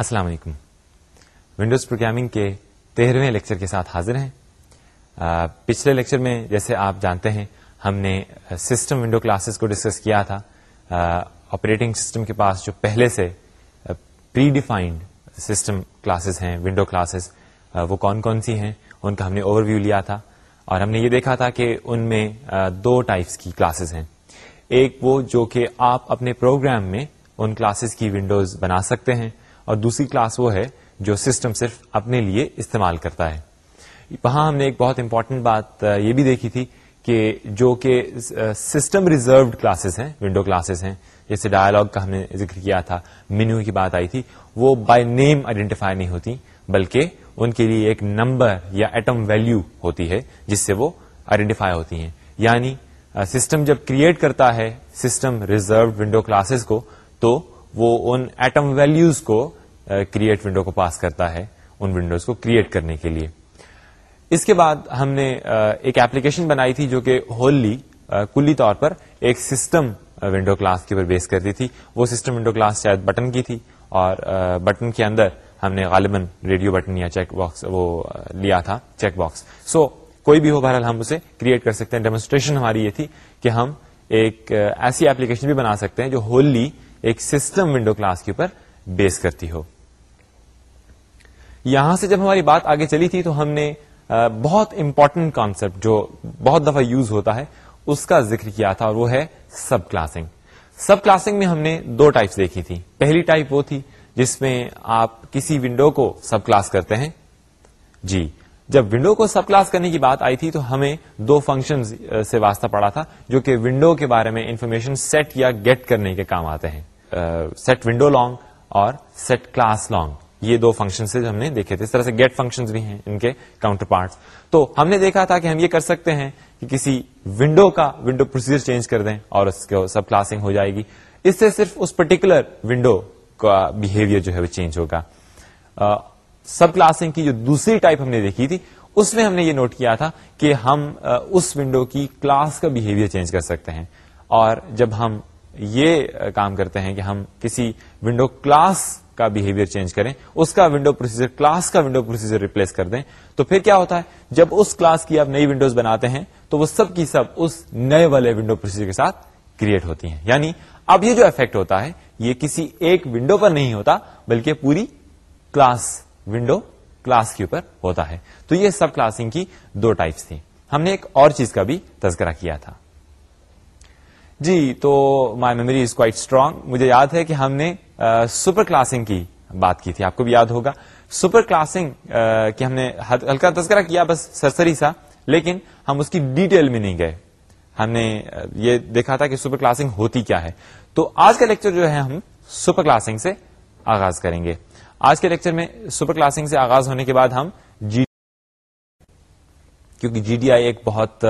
السلام علیکم۔ Windows programming کے تیرہویں لیکچر کے ساتھ حاضر ہیں۔ پچھلے لیکچر میں جیسے آپ جانتے ہیں، ہم نے سسٹم ونڈو کلاسز کو ڈسکس کیا تھا۔ آپریٹنگ سسٹم کے پاس جو پہلے سے پری ڈیفائنڈ سسٹم کلاسز ہیں ونڈو کلاسز وہ کون کون سی ہیں؟ ان کا ہم نے اوور ویو لیا تھا۔ اور ہم نے یہ دیکھا تھا کہ ان میں دو ٹائپس کی کلاسز ہیں۔ ایک وہ جو کہ آپ اپنے پروگرام میں ان کلاسز کی ونڈوز بنا سکتے ہیں۔ اور دوسری کلاس وہ ہے جو سسٹم صرف اپنے لیے استعمال کرتا ہے۔ وہاں ہم نے ایک بہت امپورٹنٹ بات یہ بھی دیکھی تھی کہ جو کہ سسٹم ریزروڈ کلاسز ہیں ونڈو کلاسز ہیں، جیسے ڈائلگ کا ہم نے ذکر کیا تھا مینیو کی بات آئی تھی، وہ بائی نیم آئیڈینٹیفائی نہیں ہوتی، بلکہ ان کے لیے ایک نمبر یا ایٹم ویلو ہوتی ہے، جس سے وہ آئیڈینٹیفائی ہوتی ہیں۔ یعنی سسٹم جب کریٹ کرتا ہے سسٹم ریزروڈ ونڈو کلاسز کو، تو وہ ان ایٹم ویلوز کو کریٹ ونڈو کو پاس کرتا ہے ان ونڈوز کو کریٹ کرنے کے لیے۔ اس کے بعد ہم نے ایک ایپلیکیشن بنائی تھی جو کہ ہوللی کلی طور پر ایک سسٹم ونڈو کلاس کے اوپر بیس کرتی تھی۔ وہ سسٹم ونڈو کلاس شاید بٹن کی تھی اور بٹن کے اندر ہم نے غالباً ریڈیو بٹن یا چیک باکس وہ لیا تھا چیک باکس سو کوئی بھی ہو بہرحال ہم اسے کریٹ کر سکتے ہیں۔ ڈیمونسٹریشن ہماری یہ تھی کہ ہم ایک ایسی ایپلیکیشن بھی بنا سکتے ہیں جو ہوللی ایک سسٹم ونڈو کلاس کے اوپر بیس کرتی ہو۔ یہاں سے جب ہماری بات آگے چلی تھی تو ہم نے بہت امپورٹنٹ کانسپٹ جو بہت دفعہ یوز ہوتا ہے، اس کا ذکر کیا تھا اور وہ ہے سب کلاسنگ سب کلاسنگ میں ہم نے دو ٹائپس دیکھی تھی۔ پہلی ٹائپ وہ تھی جس میں آپ کسی ونڈو کو سب کلاس کرتے ہیں۔ جی جب ونڈو کو سب کلاس کرنے کی بات آئی تھی تو ہمیں دو فنکشن سے واسطہ پڑا تھا جو کہ ونڈو کے بارے میں انفارمیشن سیٹ یا گیٹ کرنے کے کام آتے ہیں۔ سیٹ ونڈو لانگ اور سیٹ کلاس لانگ یہ دو فنکشن ہم نے دیکھے تھے، اس طرح سے گیٹ فنکشن بھی ہیں ان کے کاؤنٹر پارٹس تو ہم نے دیکھا تھا کہ ہم یہ کر سکتے ہیں کہ کسی ونڈو کا ونڈو پروسیجر چینج کر دیں اور اس کو سب کلاسنگ ہو جائے گی۔ اس سے صرف اس پرٹیکولر ونڈو کا بہیویئر جو ہے وہ چینج ہوگا۔ سب کلاسنگ کی جو دوسری ٹائپ ہم نے دیکھی تھی، اس میں ہم نے یہ نوٹ کیا تھا کہ ہم اس ونڈو کی کلاس کا بہیویئر چینج کر سکتے ہیں۔ اور جب ہم یہ کام کرتے ہیں کہ ہم کسی ونڈو کلاس کا بہیویئر چینج کریں، اس کا ونڈو پروسیجر کلاس کا ونڈو پروسیجر ریپلیس کر دیں۔ تو پھر کیا ہوتا ہے؟ جب اس کلاس کی آپ نئی ونڈوز بناتے ہیں، تو وہ سب کی سب اس نئے والے ونڈو پروسیجر کے ساتھ کریٹ ہوتی ہیں۔ یعنی اب یہ جو افیکٹ ہوتا ہے، یہ کسی ایک ونڈو پر نہیں ہوتا، بلکہ پوری کلاس ونڈو کلاس کے اوپر ہوتا ہے۔ تو یہ سب کلاسنگ کی دو ٹائپس تھیں۔ ہم نے ایک اور چیز کا بھی تذکرہ کیا تھا۔ جی تو my memory is quite strong مجھے یاد ہے کہ ہم نے سپر کلاسنگ کی بات کی تھی، آپ کو بھی یاد ہوگا۔ سپر کلاسنگ کی ہم نے ہلکا تذکرہ کیا، بس سرسری سا، لیکن ہم اس کی ڈیٹیل میں نہیں گئے۔ ہم نے یہ دیکھا تھا کہ سپر کلاسنگ ہوتی کیا ہے۔ تو آج کا لیکچر جو ہے، ہم سپر کلاسنگ سے آغاز کریں گے۔ آج کے لیکچر میں سپر کلاسنگ سے آغاز ہونے کے بعد ہم جی کیونکہ جی ڈی آئی ایک بہت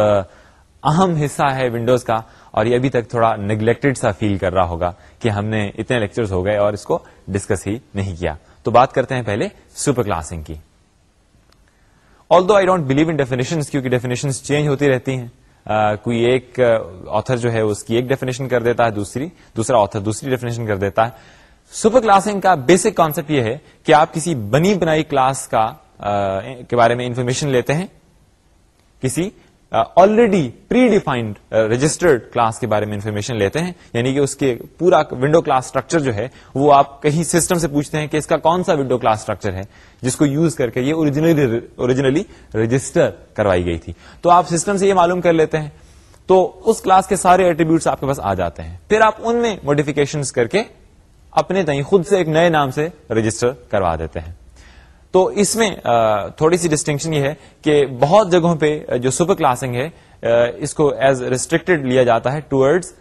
اہم حصہ ہے ونڈوز کا اور یہ ابھی تک تھوڑا نیگلیکٹڈ سا فیل کر رہا ہوگا کہ ہم نے اتنے لیکچرز ہو گئے اور اس کو ڈسکس ہی نہیں کیا۔ تو بات کرتے ہیں پہلے سپر کلاسنگ کی۔ Although I don't believe in definition کیونکہ ڈیفینیشن چینج ہوتی رہتی ہیں uh, کوئی ایک آتھر uh, جو ہے اس کی ایک ڈیفینیشن کر دیتا ہے دوسری دوسرا آتھر دوسری ڈیفینیشن کر دیتا ہے۔ سپر کلاسنگ کا بیسک کانسپٹ یہ ہے کہ آپ کسی بنی بنائی کلاس کا uh, کے بارے میں انفارمیشن لیتے ہیں۔ کسی already predefined registered class کے بارے میں انفارمیشن لیتے ہیں۔ یعنی کہ اس کے پورا ونڈو کلاس اسٹرکچر جو ہے، وہ آپ کہیں سسٹم سے پوچھتے ہیں کہ اس کا کون سا ونڈو کلاس اسٹرکچر ہے، جس کو یوز کر کے یہ اوریجنلی رجسٹر کروائی گئی تھی۔ تو آپ سسٹم سے یہ معلوم کر لیتے ہیں۔ تو اس کلاس کے سارے ایٹریبیوٹس آپ کے پاس آ جاتے ہیں۔ پھر آپ ان میں موڈیفکیشن کر کے اپنے تئیں خود سے ایک نئے نام سے رجسٹر کروا دیتے ہیں۔ تو اس میں تھوڑی سی ڈسٹنکشن یہ ہے کہ بہت جگہوں پہ جو سپر کلاسنگ ہے اس کو ایز ریسٹرکٹیڈ لیا جاتا ہے towards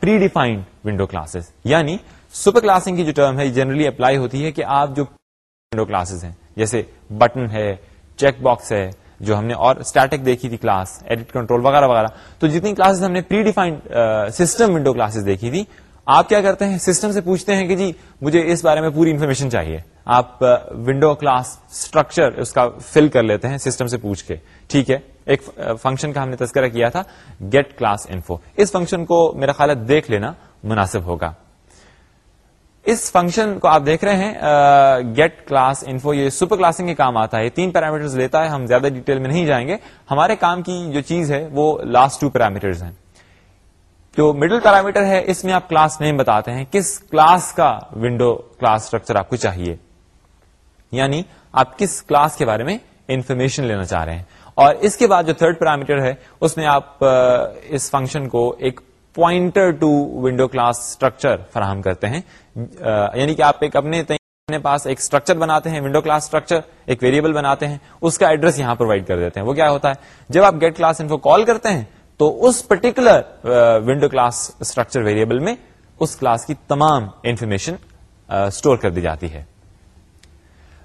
predefined window classes یعنی سپر کلاسنگ کی جو ٹرم ہے جنرلی اپلائی ہوتی ہے کہ آپ جو ونڈو کلاسز ہیں، جیسے بٹن ہے چیک باکس ہے، جو ہم نے اور اسٹیٹک دیکھی تھی کلاس ایڈٹ کنٹرول وغیرہ وغیرہ۔ تو جتنی کلاسز ہم نے predefined system window classes دیکھی تھی آپ کیا کرتے ہیں؟ سسٹم سے پوچھتے ہیں کہ جی مجھے اس بارے میں پوری انفارمیشن چاہیے۔ آپ ونڈو کلاس اسٹرکچر اس کا فل کر لیتے ہیں سسٹم سے پوچھ کے۔ ٹھیک ہے؟ ایک فنکشن کا ہم نے تذکرہ کیا تھا گیٹ کلاس انفو اس فنکشن کو میرا خیال ہے دیکھ لینا مناسب ہوگا۔ اس فنکشن کو آپ دیکھ رہے ہیں گیٹ کلاس انفو یہ سپر کلاسنگ کے کام آتا ہے۔ تین پیرامیٹر لیتا ہے، ہم زیادہ ڈیٹیل میں نہیں جائیں گے۔ ہمارے کام کی جو چیز ہے، وہ لاسٹ ٹو پیرامیٹر ہیں۔ جو مڈل پیرامیٹر ہے، اس میں آپ کلاس نیم بتاتے ہیں کس کلاس کا ونڈو کلاس اسٹرکچر آپ کو چاہیے۔ یعنی آپ کس کلاس کے بارے میں انفارمیشن لینا چاہ رہے ہیں۔ اور اس کے بعد جو تھرڈ پیرامیٹر ہے، اس میں آپ اس فنکشن کو ایک pointer to window class structure فراہم کرتے ہیں۔ یعنی کہ آپ ایک اپنے اپنے پاس ایک اسٹرکچر بناتے ہیں ونڈو کلاس اسٹرکچر ایک ویریبل بناتے ہیں، اس کا ایڈریس یہاں پرووائڈ کر دیتے ہیں۔ وہ کیا ہوتا ہے؟ جب آپ گیٹ کلاس انفو کال کرتے ہیں تو اس particular window class structure variable میں اس کلاس کی تمام انفارمیشن اسٹور uh, کر دی جاتی ہے۔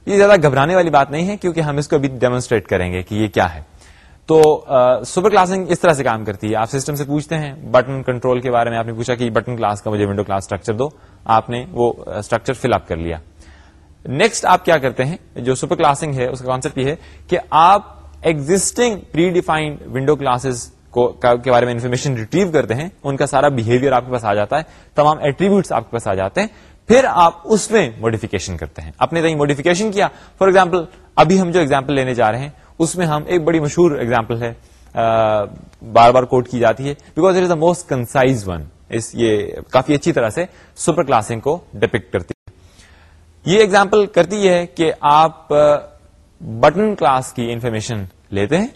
یہ زیادہ گھبرانے والی بات نہیں ہے کیونکہ ہم اس کو ابھی ڈیمونسٹریٹ کریں گے کہ یہ کیا ہے۔ تو uh, سپر کلاسنگ اس طرح سے کام کرتی ہے۔ آپ سسٹم سے پوچھتے ہیں بٹن کنٹرول کے بارے میں آپ نے پوچھا کہ بٹن کلاس کا مجھے ونڈو کلاس اسٹرکچر دو۔ آپ نے وہ اسٹرکچر فل اپ کر لیا۔ نیکسٹ آپ کیا کرتے ہیں؟ جو سپر کلاسنگ ہے، اس کا کانسپٹ یہ ہے کہ آپ existing predefined window classes کے بارے میں انفارمیشن ریٹریو کرتے ہیں، ان کا سارا بہیویئر آپ کے پاس آ جاتا ہے، تمام ایٹریبیوٹس آپ کے پاس آ جاتے ہیں، پھر آپ اس میں موڈیفکیشن کرتے ہیں۔ اپنے تک موڈیفکیشن کیا فار ایگزامپل ابھی ہم جو ایگزامپل لینے جا رہے ہیں، اس میں ہم ایک بڑی مشہور ایگزامپل ہے بار بار کوٹ کی جاتی ہے because it is the most concise one یہ کافی اچھی طرح سے سپر کلاسنگ کو ڈپکٹ کرتی ہے۔ یہ ایگزامپل کرتی ہے کہ آپ بٹن کلاس کی انفارمیشن لیتے ہیں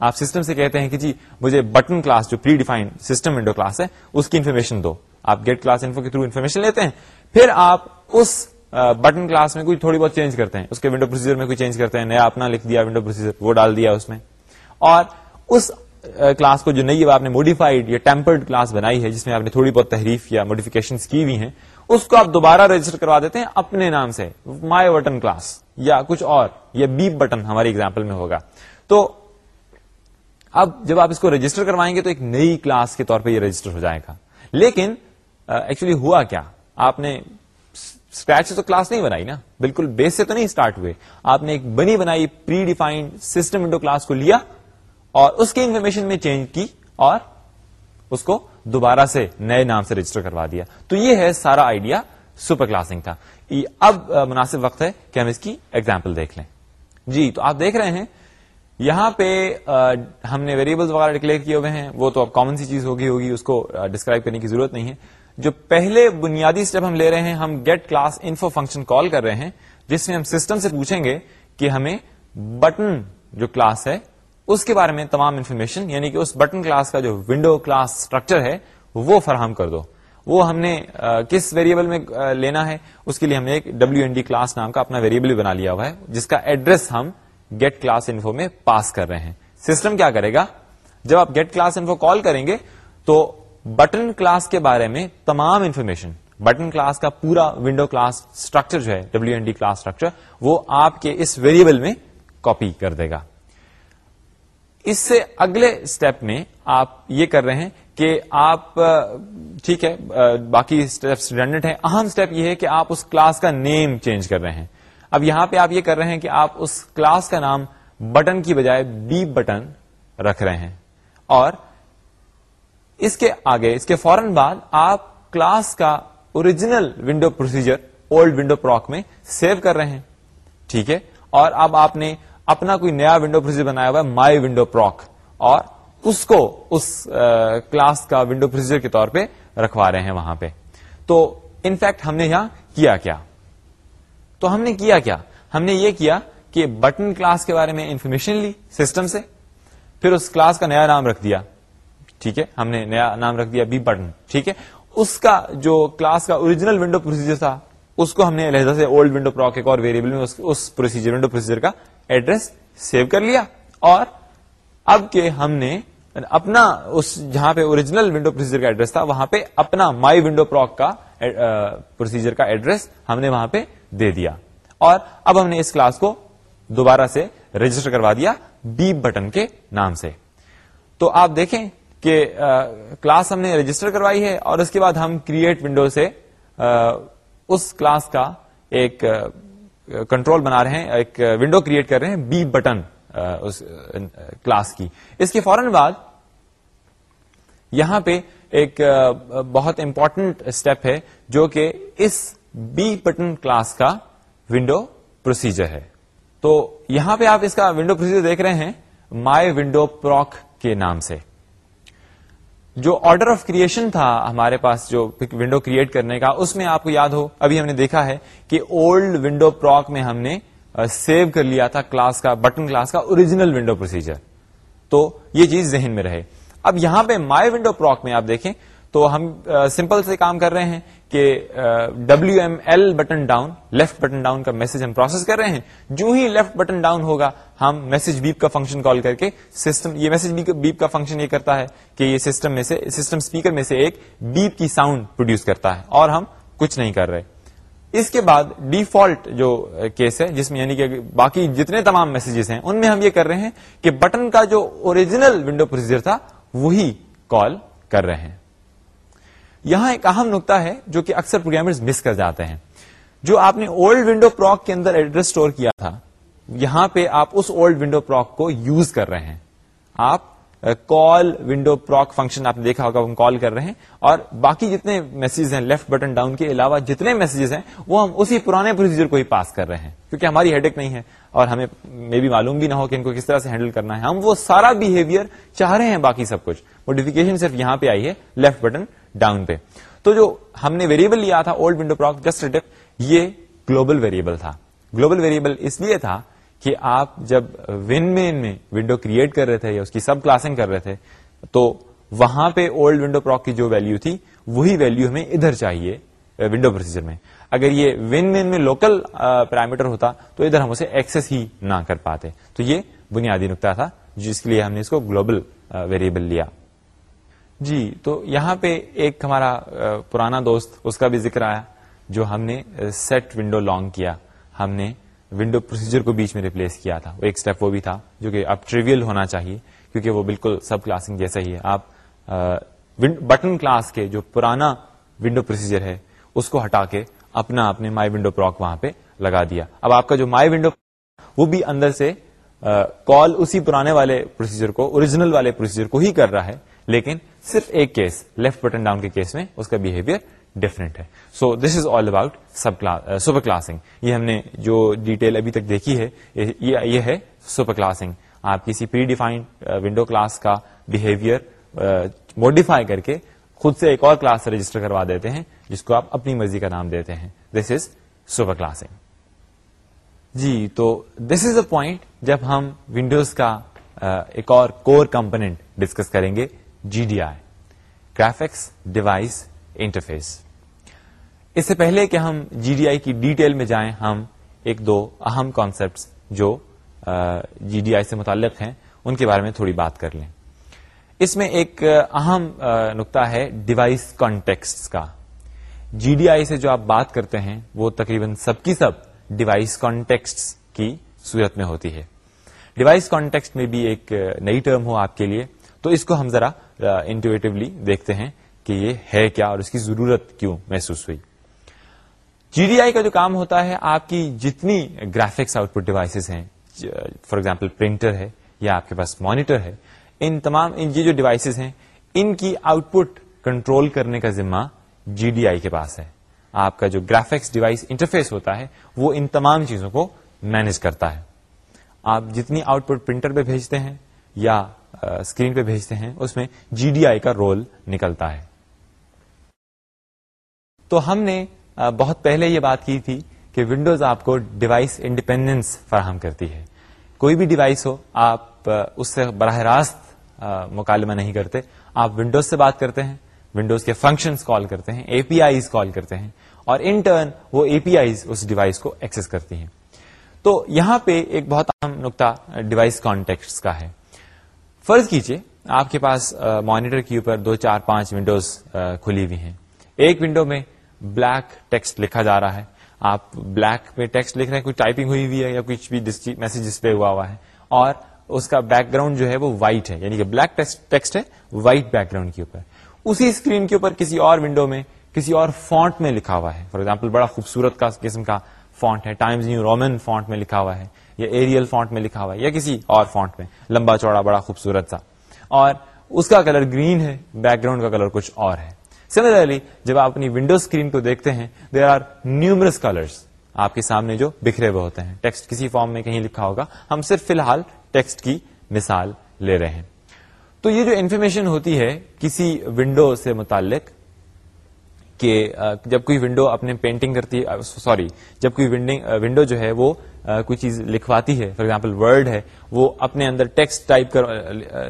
آپ سسٹم سے کہتے ہیں کہ جی مجھے بٹن کلاس جو predefined system window class ہے، اس کی انفارمیشن دو۔ آپ گیٹ کلاس انفو کے تھرو انفارمیشن لیتے ہیں۔ پھر آپ اس بٹن کلاس میں کوئی تھوڑی بہت چینج کرتے ہیں۔ اس کے ونڈو پروسیجر میں کوئی چینج کرتے ہیں۔ نیا اپنا لکھ دیا ونڈو پروسیجر وہ ڈال دیا اس میں۔ اور اس کلاس کو جو نئی آپ نے موڈیفائڈ یا ٹیمپرڈ کلاس بنائی ہے، جس میں آپ نے تھوڑی بہت تحریف یا موڈیفکیشن کی ہوئی ہیں، اس کو آپ دوبارہ رجسٹر کروا دیتے ہیں اپنے نام سے۔ مائی بٹن کلاس یا کچھ اور یا بیپ بٹن ہماری اگزامپل میں ہوگا۔ تو اب جب آپ اس کو رجسٹر کروائیں گے تو ایک نئی کلاس کے طور پہ یہ رجسٹر ہو جائے گا۔ لیکن ایکچولی ہوا کیا؟ آپ نے اسکریچ سے تو کلاس نہیں بنائی نا؟ بالکل بیس سے تو نہیں اسٹارٹ ہوئے۔ آپ نے ایک بنی بنائی predefined system window class کو لیا اور اس کی انفارمیشن میں چینج کی اور اس کو دوبارہ سے نئے نام سے رجسٹر کروا دیا۔ تو یہ ہے سارا آئیڈیا سپر کلاسنگ کا۔ اب مناسب وقت ہے کہ ہم اس کی ایگزامپل دیکھ لیں۔ جی تو آپ دیکھ رہے ہیں یہاں پہ ہم نے ویریبلس وغیرہ ڈکلیئر کیے ہوئے ہیں، وہ تو اب کامن سی چیز ہوگی ہوگی، اس کو ڈسکرائب کرنے کی ضرورت نہیں ہے۔ جو پہلے بنیادی اسٹیپ ہم لے رہے ہیں، ہم get class info function call کر رہے ہیں، جس میں ہم سسٹم سے پوچھیں گے کہ ہمیں بٹن جو کلاس ہے، اس کے بارے میں تمام انفارمیشن یعنی کہ اس بٹن کلاس کا جو ونڈو کلاس اسٹرکچر ہے، وہ فراہم کر دو۔ وہ ہم نے کس ویریبل میں لینا ہے، اس کے لیے ہم نے ایک ڈبلو این ڈی کلاس نام کا اپنا ویریبل بنا لیا ہوا ہے، جس کا ایڈریس ہم گیٹ کلاس انفو میں پاس کر رہے ہیں۔ سسٹم کیا کرے گا؟ جب آپ گیٹ کلاس انفو کال کریں گے تو بٹن کلاس کے بارے میں تمام انفارمیشن بٹن کلاس کا پورا ونڈو کلاس اسٹرکچر جو ہے W N D class structure وہ آپ کے اس ویریبل میں کاپی کر دے گا۔ اس سے اگلے اسٹیپ میں آپ یہ کر رہے ہیں کہ آپ، ٹھیک ہے، باقی اسٹیپس ہیں۔ اہم اسٹیپ یہ ہے کہ آپ اس کلاس کا نیم چینج کر رہے ہیں۔ اب یہاں پہ آپ یہ کر رہے ہیں کہ آپ اس کلاس کا نام بٹن کی بجائے بی بٹن رکھ رہے ہیں۔ اور اس کے آگے، اس کے فوراً بعد آپ کلاس کا original window procedure, old window proc میں سیو کر رہے ہیں۔ ٹھیک ہے؟ اور اب آپ نے اپنا کوئی نیا ونڈو پروسیجر بنایا ہوا ہے، مائی ونڈو پروک اور اس کو اس کلاس کا ونڈو پروسیجر کے طور پہ رکھوا رہے ہیں وہاں پہ۔ تو انفیکٹ ہم نے یہاں کیا کیا۔ تو ہم نے کیا کیا؟ ہم نے یہ کیا کہ بٹن کلاس کے بارے میں انفارمیشن لی سسٹم سے، پھر اس کلاس کا نیا نام رکھ دیا۔ ٹھیک ہے؟ ہم نے نیا نام رکھ دیا بی بٹن۔ ٹھیک ہے؟ اس کا جو کلاس کا اوریجنل ونڈو پروسیجر تھا، اس کو ہم نے لہذا سے اولڈ ونڈو پروک ایک اور ویریبل میں اس پروسیجر ونڈو پروسیجر کا ایڈریس سیو کر لیا۔ اور اب کہ ہم نے اپنا اس جہاں پہ اوریجنل ونڈو پروسیجر کا ایڈریس تھا، وہاں پہ اپنا مائی ونڈو پروک کا پروسیجر کا ایڈریس ہم نے وہاں پہ دے دیا۔ اور اب ہم نے اس کلاس کو دوبارہ سے رجسٹر کروا دیا بی بٹن کے نام سے۔ تو آپ دیکھیں کہ کلاس ہم نے رجسٹر کروائی ہے اور اس کے بعد ہم کریٹ ونڈو سے اس کلاس کا ایک کنٹرول بنا رہے ہیں، ایک ونڈو کریٹ کر رہے ہیں بی بٹن اس کلاس کی۔ اس کے فوراً بعد یہاں پہ ایک بہت امپورٹنٹ اسٹیپ ہے جو کہ اس بی بٹن کلاس کا ونڈو پروسیجر ہے. تو یہاں پہ آپ اس کا ونڈو پروسیجر دیکھ رہے ہیں مائی ونڈو پروک کے نام سے. جو آرڈر آف کریشن تھا ہمارے پاس جو ونڈو کریٹ کرنے کا، اس میں آپ کو یاد ہو، ابھی ہم نے دیکھا ہے کہ اولڈ ونڈو پروک میں ہم نے سیو کر لیا تھا کلاس کا بٹن کلاس کا اوریجنل ونڈو پروسیجر تو یہ چیز ذہن میں رہے. اب یہاں پہ مائی ونڈو پروک میں آپ دیکھیں تو ہم سمپل سے کام کر رہے ہیں کہ W M L button down left button down کا میسج ہم پروسیس کر رہے ہیں۔ جو ہی لیفٹ بٹن ڈاؤن ہوگا، ہم میسج بیپ کا فنکشن کال کر کے سسٹم یہ میسج بیپ کا فنکشن یہ کرتا ہے کہ یہ سسٹم میں سے سسٹم اسپیکر میں سے ایک بیپ کی ساؤنڈ پروڈیوس کرتا ہے اور ہم کچھ نہیں کر رہے۔ اس کے بعد ڈیفالٹ جو کیس ہے، جس میں یعنی کہ باقی جتنے تمام میسجز ہیں، ان میں ہم یہ کر رہے ہیں کہ بٹن کا جو اوریجنل ونڈو پروسیجر تھا، وہی کال کر رہے ہیں۔ یہاں ایک اہم نقطہ ہے جو کہ اکثر پروگرامرز مس کر جاتے ہیں۔ جو آپ نے اولڈ ونڈو پروک کے اندر ایڈریس اسٹور کیا تھا، یہاں پہ آپ اس اولڈ ونڈو پروک کو یوز کر رہے ہیں۔ آپ کال ونڈو پروک فنکشن آپ نے دیکھا ہوگا، ہم کال کر رہے ہیں۔ اور باقی جتنے میسج ہیں لیفٹ بٹن ڈاؤن کے علاوہ جتنے میسجز ہیں، وہ ہم اسی پرانے پروسیجر کو ہی پاس کر رہے ہیں۔ کیونکہ ہماری ہیڈک نہیں ہے اور ہمیں میں بھی معلوم بھی نہ ہو کہ ان کو کس طرح سے ہینڈل کرنا ہے۔ ہم وہ سارا بہیویئر چاہ رہے ہیں باقی سب کچھ۔ موڈیفکیشن صرف یہاں پہ آئی ہے لیفٹ بٹن ڈاؤن پہ۔ تو جو ہم نے ویریبل لیا تھا اولڈ ونڈو پروک جسٹ یہ گلوبل ویریبل تھا۔ گلوبل ویریبل اس لیے تھا کہ آپ جب ون مین میں ونڈو کریٹ کر رہے تھے یا اس کی سب کلاسنگ کر رہے تھے، تو وہاں پہ اولڈ ونڈو پروک کی جو ویلو تھی، وہی ویلو ہمیں ادھر چاہیے ونڈو پروسیجر میں۔ اگر یہ ون مین میں لوکل پیرامیٹر ہوتا، تو ادھر ہم اسے ایکسس ہی نہ کر پاتے۔ تو یہ بنیادی نقطہ تھا، جس کے لیے ہم نے اس کو گلوبل ویریبل لیا۔ جی تو یہاں پہ ایک ہمارا پرانا دوست، اس کا بھی ذکر آیا، جو ہم نے سیٹ ونڈو لانگ کیا۔ ہم نے ونڈو پروسیجر کو بیچ میں ریپلیس کیا تھا۔ ایک اسٹیپ وہ بھی تھا، جو کہ اب ٹریویل ہونا چاہیے، کیونکہ وہ بالکل سب کلاسنگ جیسا ہی ہے۔ آپ بٹن کلاس کے جو پرانا ونڈو پروسیجر ہے، اس کو ہٹا کے اپنا، اپنے مائی ونڈو پراک وہاں پہ لگا دیا۔ اب آپ کا جو مائی ونڈو وہ بھی اندر سے کال اسی پرانے والے پروسیجر کو اوریجنل والے پروسیجر کو ہی کر رہا ہے۔ لیکن صرف ایک کیس لیفٹ بٹن ڈاؤن کے کیس میں اس کا بہیویئر ڈفرنٹ ہے۔ So this is all about sub superclassing یہ ہم نے جو ڈیٹیل ابھی تک دیکھی ہے، یہ ہے سپر کلاسنگ آپ کسی پری ڈیفائنڈ ونڈو کلاس کا بہیویئر موڈیفائی کر کے خود سے ایک اور کلاس رجسٹر کروا دیتے ہیں، جس کو آپ اپنی مرضی کا نام دیتے ہیں۔ دس از سپر کلاسنگ جی تو دس از اے پوائنٹ جب ہم ونڈوز کا uh, ایک اور کور کمپونیٹ ڈسکس کریں گے۔ G D I graphics device interface اس سے پہلے کہ ہم جی ڈی آئی کی ڈیٹیل میں جائیں، ہم ایک دو اہم کانسیپٹ جو جی ڈی آئی سے متعلق ہیں، ان کے بارے میں تھوڑی بات کر لیں۔ اس میں ایک اہم نقطہ ہے ڈیوائس کانٹیکس کا۔ جی ڈی آئی سے جو آپ بات کرتے ہیں، وہ تقریباً سب کی سب ڈیوائس کانٹیکس کی صورت میں ہوتی ہے۔ ڈیوائس کانٹیکس میں بھی ایک نئی ٹرم ہو آپ کے لیے۔ تو اس کو ہم ذرا انٹویٹولی دیکھتے ہیں کہ یہ ہے کیا اور اس کی ضرورت کیوں محسوس ہوئی۔ جی ڈی آئی کا جو کام ہوتا ہے، آپ کی جتنی گرافکس آؤٹ پٹ ڈیوائسز ہیں فار ایگزامپل پرنٹر ہے یا آپ کے پاس مانیٹر ہے، ان تمام، ان یہ جو ڈیوائسز ہیں، ان کی آؤٹ پٹ کنٹرول کرنے کا ذمہ جی ڈی آئی کے پاس ہے۔ آپ کا جو گرافکس ڈیوائس انٹرفیس ہوتا ہے، وہ ان تمام چیزوں کو مینج کرتا ہے۔ آپ جتنی آؤٹ پٹ پرنٹر پہ بھیجتے ہیں یا اسکرین پہ بھیجتے ہیں، اس میں جی ڈی آئی کا رول نکلتا ہے۔ تو ہم نے بہت پہلے یہ بات کی تھی کہ ونڈوز آپ کو ڈیوائس انڈیپینڈنس فراہم کرتی ہے۔ کوئی بھی ڈیوائس ہو، آپ اس سے براہ راست مکالمہ نہیں کرتے۔ آپ ونڈوز سے بات کرتے ہیں ونڈوز کے فنکشنز کال کرتے ہیں اے پی آئیز کال کرتے ہیں، اور ان ٹرن وہ اے پی آئیز اس ڈیوائس کو ایکسس کرتی ہیں۔ تو یہاں پہ ایک بہت اہم نقطہ ڈیوائس کانٹیکٹ کا ہے۔ فرض کیجیے، آپ کے پاس مانیٹر کے اوپر دو چار پانچ ونڈوز کھلی ہوئی ہیں۔ ایک ونڈو میں بلیک ٹیکسٹ لکھا جا رہا ہے۔ آپ بلیک میں ٹیکسٹ لکھ رہے ہیں، کوئی ٹائپنگ ہوئی ہوئی ہے یا کچھ بھی میسج ڈسپلے ہوا ہوا ہے۔ اور اس کا بیک گراؤنڈ جو ہے وہ وائٹ ہے یعنی کہ بلیک ٹیکسٹ ہے وائٹ بیک گراؤنڈ کے اوپر۔ اسی اسکرین کے اوپر کسی اور ونڈو میں کسی اور فونٹ میں لکھا ہوا ہے۔ فار ایگزامپل بڑا خوبصورت کا قسم کا فونٹ ہے۔ ٹائمز نیو رومن فونٹ میں لکھا ہوا ہے یا ایریل فونٹ میں لکھا ہوا ہے یا کسی اور فونٹ میں۔ لمبا چوڑا، بڑا، خوبصورت سا۔ اور اس کا کلر گرین ہے، بیک گراؤنڈ کا کلر کچھ اور ہے۔ سملرلی جب آپ اپنی ونڈو اسکرین کو دیکھتے ہیں دیر آر نیومرس کلرس آپ کے سامنے جو بکھرے ہوئے ہوتے ہیں۔ ٹیکسٹ کسی فارم میں کہیں لکھا ہوگا۔ ہم صرف فی الحال ٹیکسٹ کی مثال لے رہے ہیں۔ تو یہ جو انفارمیشن ہوتی ہے، کسی ونڈو سے متعلق کہ جب کوئی ونڈو اپنے پینٹنگ کرتی ہے سوری جب کوئی ونڈو جو ہے وہ کوئی چیز لکھواتی ہے فار ایگزامپل ورڈ ہے، وہ اپنے اندر ٹیکسٹ ٹائپ کر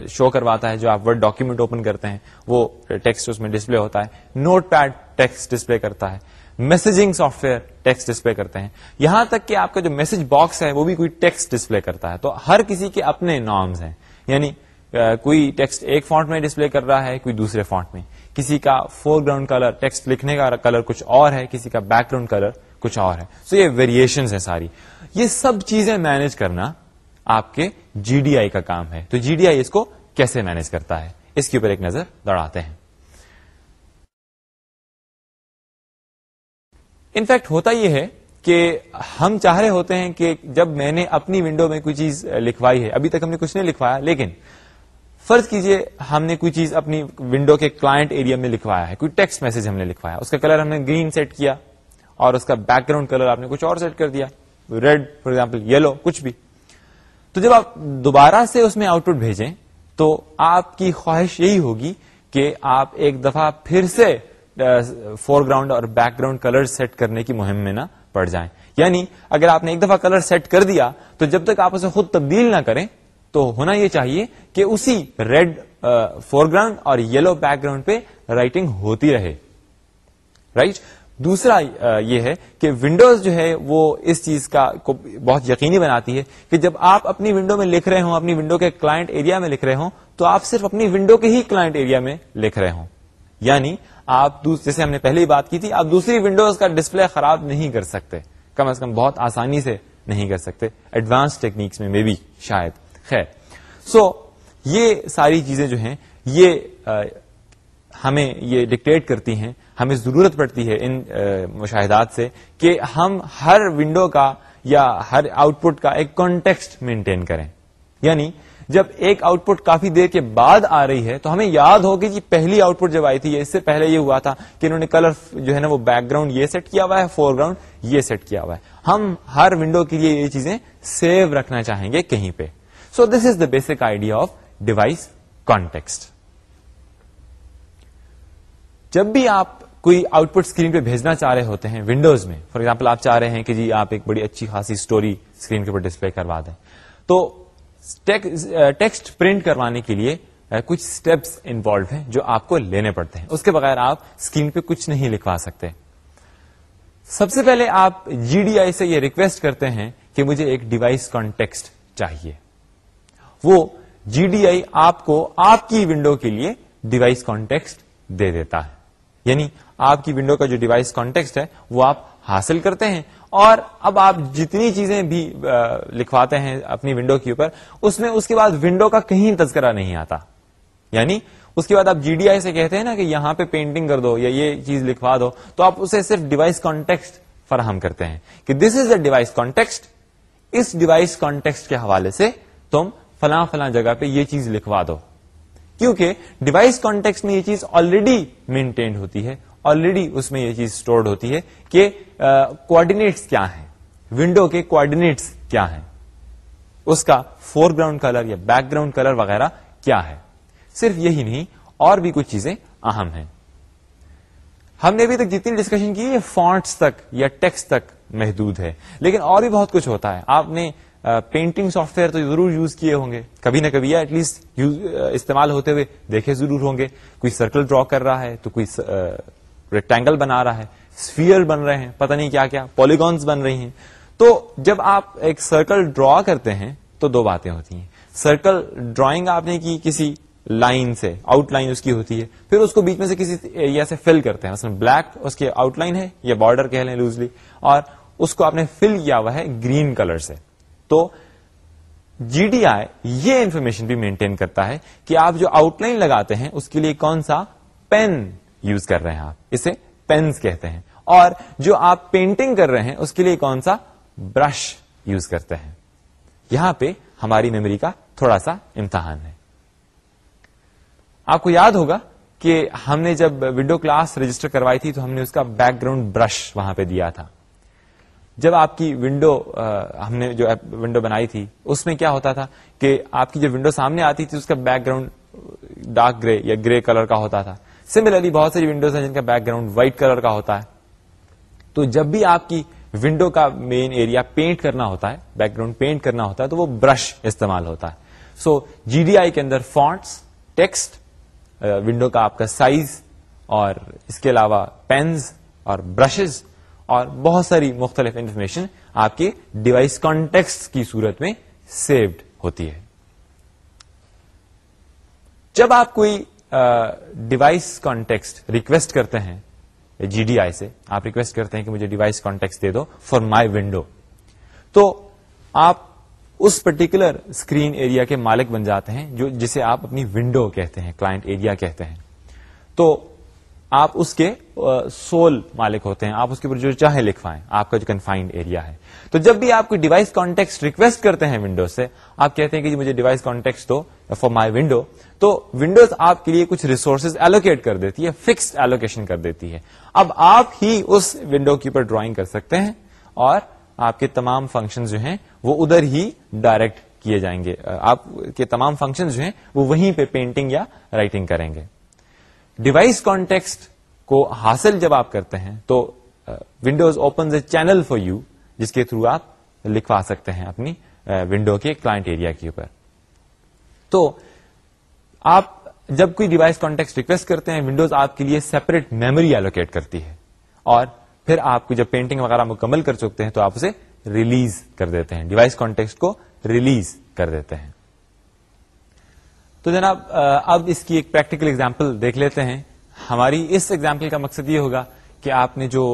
شو کرواتا ہے جو آپ ورڈ ڈاکیومنٹ اوپن کرتے ہیں، وہ ٹیکسٹ اس میں ڈسپلے ہوتا ہے نوٹ پیڈ ٹیکسٹ ڈسپلے کرتا ہے messaging software text display کرتے ہیں۔ یہاں تک کہ آپ کا جو میسج باکس ہے، وہ بھی کوئی ٹیکسٹ ڈسپلے کرتا ہے۔ تو ہر کسی کے اپنے نامز ہیں۔ یعنی کوئی ٹیکسٹ ایک فونٹ میں ڈسپلے کر رہا ہے، کوئی دوسرے فونٹ میں۔ کسی کا فور گراؤنڈ کلر ٹیکسٹ لکھنے کا کلر کچھ اور ہے، کسی کا بیک گراؤنڈ کلر کچھ اور ہے۔ سو so یہ ویریشن ہے ساری۔ یہ سب چیزیں مینج کرنا آپ کے جی ڈی آئی کا کام ہے۔ تو جی ڈی آئی اس کو کیسے مینج کرتا ہے؟ اس کے اوپر ایک نظر دوڑاتے ہیں۔ انفیکٹ ہوتا یہ ہے کہ ہم چاہ رہے ہوتے ہیں کہ جب میں نے اپنی ونڈو میں کوئی چیز لکھوائی ہے، ابھی تک ہم نے کچھ نہیں لکھوایا، لیکن فرض کیجیے ہم نے کوئی چیز اپنی ونڈو کے کلائنٹ ایریا میں لکھوایا ہے، کوئی ٹیکسٹ میسج ہم نے لکھوایا، اس کا کلر ہم نے گرین سیٹ کیا اور اس کا بیک گراؤنڈ کلر آپ نے کچھ اور سیٹ کر دیا ریڈ فار ایگزامپل یلو کچھ بھی۔ تو جب آپ دوبارہ سے اس میں آؤٹ پٹ بھیجیں، تو آپ کی خواہش یہی ہوگی کہ آپ ایک دفعہ پھر سے فور گراؤنڈ اور بیک گراؤنڈ کلر سیٹ کرنے کی مہم میں نہ پڑ جائیں۔ یعنی اگر آپ نے ایک دفعہ کلر سیٹ کر دیا، تو جب تک آپ اسے خود تبدیل نہ کریں تو ہونا یہ چاہیے کہ اسی ریڈ فور گراؤنڈ اور یلو بیک گراؤنڈ پہ رائٹنگ ہوتی رہے۔ Right right? دوسرا یہ ہے کہ ونڈوز جو ہے وہ اس چیز کا بہت یقینی بناتی ہے کہ جب آپ اپنی ونڈو میں لکھ رہے ہوں، اپنی ونڈو کے کلائنٹ ایریا میں لکھ رہے ہوں، تو آپ صرف اپنی ونڈو کے ہی کلائنٹ ایریا میں لکھ رہے ہوں۔ یعنی آپ جیسے ہم نے پہلے ہی بات کی تھی، آپ دوسری ونڈوز کا ڈسپلے خراب نہیں کر سکتے۔ کم از کم بہت آسانی سے نہیں کر سکتے۔ ایڈوانس ٹیکنیکس میں بھی شاید۔ خیر۔ سو so, یہ ساری چیزیں جو ہیں یہ ہمیں یہ ڈکٹیٹ کرتی ہیں ہمیں ضرورت پڑتی ہے ان مشاہدات سے کہ ہم ہر ونڈو کا یا ہر آؤٹ پٹ کا ایک کانٹیکسٹ مینٹین کریں۔ یعنی جب ایک آؤٹ پٹ کافی دیر کے بعد آ رہی ہے تو ہمیں یاد ہوگی کہ پہلی آؤٹ پٹ جب آئی تھی اس سے پہلے یہ ہوا تھا کہ انہوں نے کلر جو ہے نا وہ بیک گراؤنڈ یہ سیٹ کیا ہوا ہے فور گراؤنڈ یہ سیٹ کیا ہوا ہے۔ ہم ہر ونڈو کے لیے یہ چیزیں سیو رکھنا چاہیں گے کہیں پہ۔ So this is the basic idea of device context جب بھی آپ کوئی آؤٹ پٹ اسکرین پہ بھیجنا چاہ رہے ہوتے ہیں ونڈوز میں فار ایگزامپل آپ چاہ رہے ہیں کہ جی آپ ایک بڑی اچھی خاصی اسٹوری اسکرین کے اوپر ڈسپلے کروا دیں۔ تو ٹیکسٹ پرنٹ کروانے کے لیے کچھ اسٹیپس انوالو ہیں جو آپ کو لینے پڑتے ہیں۔ اس کے بغیر آپ اسکرین پہ کچھ نہیں لکھوا سکتے۔ سب سے پہلے آپ جی ڈی آئی سے یہ ریکویسٹ کرتے ہیں کہ مجھے ایک ڈیوائس کانٹیکسٹ چاہیے۔ وہ جی ڈی آئی آپ کو آپ کی ونڈو کے لیے ڈیوائس کانٹیکسٹ دے دیتا ہے۔ یعنی آپ کی ونڈو کا جو ڈیوائس کانٹیکسٹ ہے وہ آپ حاصل کرتے ہیں اور اب آپ جتنی چیزیں بھی لکھواتے ہیں اپنی ونڈو کے اوپر، اس میں اس کے بعد ونڈو کا کہیں تذکرہ نہیں آتا۔ یعنی اس کے بعد آپ جی ڈی آئی سے کہتے ہیں نا کہ یہاں پہ پینٹنگ کر دو یا یہ چیز لکھوا دو، تو آپ اسے صرف ڈیوائس کانٹیکسٹ فراہم کرتے ہیں کہ this is a device context us device context کے حوالے سے تم فلاں فلاں جگہ پہ یہ چیز لکھوا دو۔ کیونکہ ڈیوائس کانٹیکس میں یہ چیز آلریڈی مینٹینڈ ہوتی ہے آلریڈی اس میں یہ چیز اسٹورڈ ہوتی ہے کہ کوآڈینیٹس کیا ہیں۔ ونڈو کے کوآڈینیٹس کیا ہیں۔ اس کا فور گراؤنڈ کلر یا بیک گراؤنڈ کلر وغیرہ کیا ہے۔ صرف یہی نہیں، اور بھی کچھ چیزیں اہم ہیں۔ ہم نے ابھی تک جتنی ڈسکشن کی یہ فونٹس تک یا ٹیکس تک محدود ہے۔ لیکن اور بھی بہت کچھ ہوتا ہے۔ آپ نے پینٹنگ سافٹ ویئر تو ضرور یوز کیے ہوں گے۔ کبھی نہ کبھی ایٹ لیسٹ استعمال ہوتے ہوئے دیکھے ضرور ہوں گے۔ کوئی سرکل ڈرا کر رہا ہے تو کوئی ریکٹینگل بنا رہا ہے۔ اسفیئر بن رہے ہیں، پتہ نہیں کیا کیا پولیگونس بن رہی ہیں۔ تو جب آپ ایک سرکل ڈرا کرتے ہیں تو دو باتیں ہوتی ہیں۔ سرکل ڈرائنگ آپ نے کی کسی لائن سے آؤٹ لائن اس کی ہوتی ہے۔ پھر اس کو بیچ میں سے کسی ایریا سے فل کرتے ہیں۔ مثلا بلیک اس کی آؤٹ لائن ہے یا بارڈر کہہ لیں لوزلی اور اس کو آپ نے فل کیا ہوا ہے گرین کلر سے۔ تو جی ڈی آئی یہ انفارمیشن بھی مینٹین کرتا ہے کہ آپ جو آؤٹ لائن لگاتے ہیں، اس کے لیے کون سا پین یوز کر رہے ہیں آپ۔ اسے پینس کہتے ہیں۔ اور جو آپ پینٹنگ کر رہے ہیں، اس کے لیے کون سا برش یوز کرتے ہیں۔ یہاں پہ ہماری میموری کا تھوڑا سا امتحان ہے۔ آپ کو یاد ہوگا کہ ہم نے جب ونڈو کلاس رجسٹر کروائی تھی، تو ہم نے اس کا بیک گراؤنڈ برش وہاں پہ دیا تھا۔ جب آپ کی ونڈو ہم نے جو ونڈو بنائی تھی، اس میں کیا ہوتا تھا کہ آپ کی جو ونڈو سامنے آتی تھی، اس کا بیک گراؤنڈ ڈارک گرے یا گرے کلر کا ہوتا تھا۔ سملرلی بہت ساری ونڈوز ہیں جن کا بیک گراؤنڈ وائٹ کلر کا ہوتا ہے۔ تو جب بھی آپ کی ونڈو کا مین ایریا پینٹ کرنا ہوتا ہے بیک گراؤنڈ پینٹ کرنا ہوتا ہے، تو وہ برش استعمال ہوتا ہے۔ سو جی ڈی آئی کے اندر فونٹس ٹیکسٹ ونڈو کا آپ کا سائز اور اس کے علاوہ پینز اور برشز اور بہت ساری مختلف انفارمیشن آپ کے ڈیوائس کانٹیکس کی صورت میں سیوڈ ہوتی ہے۔ جب آپ کوئی ڈیوائس کانٹیکسٹ ریکویسٹ کرتے ہیں جی ڈی آئی سے، آپ ریکویسٹ کرتے ہیں کہ مجھے ڈیوائس کانٹیکٹ دے دو فار مائی ونڈو تو آپ اس پرٹیکولر اسکرین ایریا کے مالک بن جاتے ہیں جو، جسے آپ اپنی ونڈو کہتے ہیں کلائنٹ ایریا کہتے ہیں۔ تو آپ اس کے سول مالک ہوتے ہیں، آپ اس کے اوپر جو چاہے لکھوائیں، آپ کا جو کنفائنڈ ایریا ہے۔ تو جب بھی آپ کوئی ڈیوائس کانٹیکٹ ریکویسٹ کرتے ہیں ونڈوز سے، آپ کہتے ہیں کہ جی مجھے ڈیوائس کانٹیکٹ دو فار مائی ونڈو تو ونڈوز آپ کے لیے کچھ ریسورسز ایلوکیٹ کر دیتی ہے فکسڈ ایلوکیشن کر دیتی ہے۔ اب آپ ہی اس ونڈو کے اوپر ڈرائنگ کر سکتے ہیں اور آپ کے تمام فنکشن جو ہیں، وہ ادھر ہی ڈائریکٹ کیے جائیں گے۔ آپ کے تمام فنکشن جو ہیں، وہ وہیں پہ پینٹنگ یا رائٹنگ کریں گے۔ ڈیوائس کانٹیکسٹ کو حاصل جب آپ کرتے ہیں تو windows open a channel for you جس کے تھرو آپ لکھوا سکتے ہیں اپنی ونڈو کے کلائنٹ ایریا کے اوپر۔ تو آپ جب کوئی ڈیوائس کانٹیکٹ ریکویسٹ کرتے ہیں ونڈوز آپ کے لیے سیپریٹ میموری ایلوکیٹ کرتی ہے۔ اور پھر آپ کو جب پینٹنگ وغیرہ مکمل کر چکتے ہیں تو آپ اسے ریلیز کر دیتے ہیں۔ ڈیوائس کانٹیکٹ کو ریلیز کر دیتے ہیں۔ تو جناب اب اس کی ایک پریکٹیکل اگزامپل دیکھ لیتے ہیں۔ ہماری اس ایگزامپل کا مقصد یہ ہوگا کہ آپ نے جو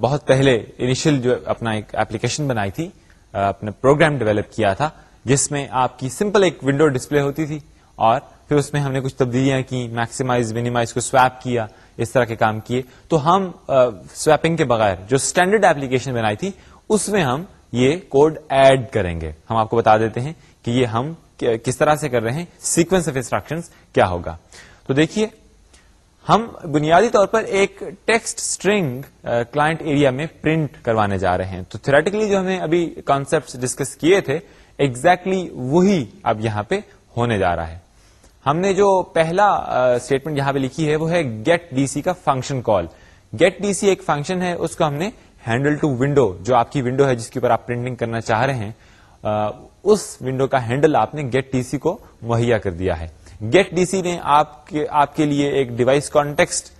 بہت پہلے انیشل جو اپنا ایک ایپلیکیشن بنائی تھی اپنا پروگرام ڈیولپ کیا تھا، جس میں آپ کی سمپل ایک ونڈو ڈسپلے ہوتی تھی اور پھر اس میں ہم نے کچھ تبدیلیاں کی میکسیمائز مینیمائز کو سویپ کیا، اس طرح کے کام کیے۔ تو ہم سویپنگ کے بغیر جو اسٹینڈرڈ ایپلیکیشن بنائی تھی، اس میں ہم یہ کوڈ ایڈ کریں گے۔ ہم آپ کو بتا دیتے ہیں کہ یہ ہم کس طرح سے کر رہے ہیں سیکوینس آف انسٹرکشن کیا ہوگا. تو دیکھیے، ہم بنیادی طور پر ایک ٹیکسٹ اسٹرنگ کلائنٹ ایریا میں پرنٹ کروانے جا رہے ہیں. تو تھریٹیکلی جو ہمیں ابھی کانسپٹ ڈسکس کیے تھے ایگزیکٹلی exactly وہی اب یہاں پہ ہونے جا رہا ہے. ہم نے جو پہلا uh, اسٹیٹمنٹ یہاں پہ لکھی ہے وہ ہے گیٹ ڈی سی کا function call get D C ایک فنکشن ہے، اس کو ہم نے ہینڈل ٹو ونڈو جو آپ کی ونڈو ہے جس کے اوپر آپ پرنٹنگ کرنا چاہ رہے ہیں uh, اس ونڈو کا ہینڈل آپ نے گیٹ ڈی سی کو مہیا کر دیا ہے۔ گیٹ ڈی سی نے آپ کے آپ کے لیے ایک ڈیوائس کانٹیکسٹ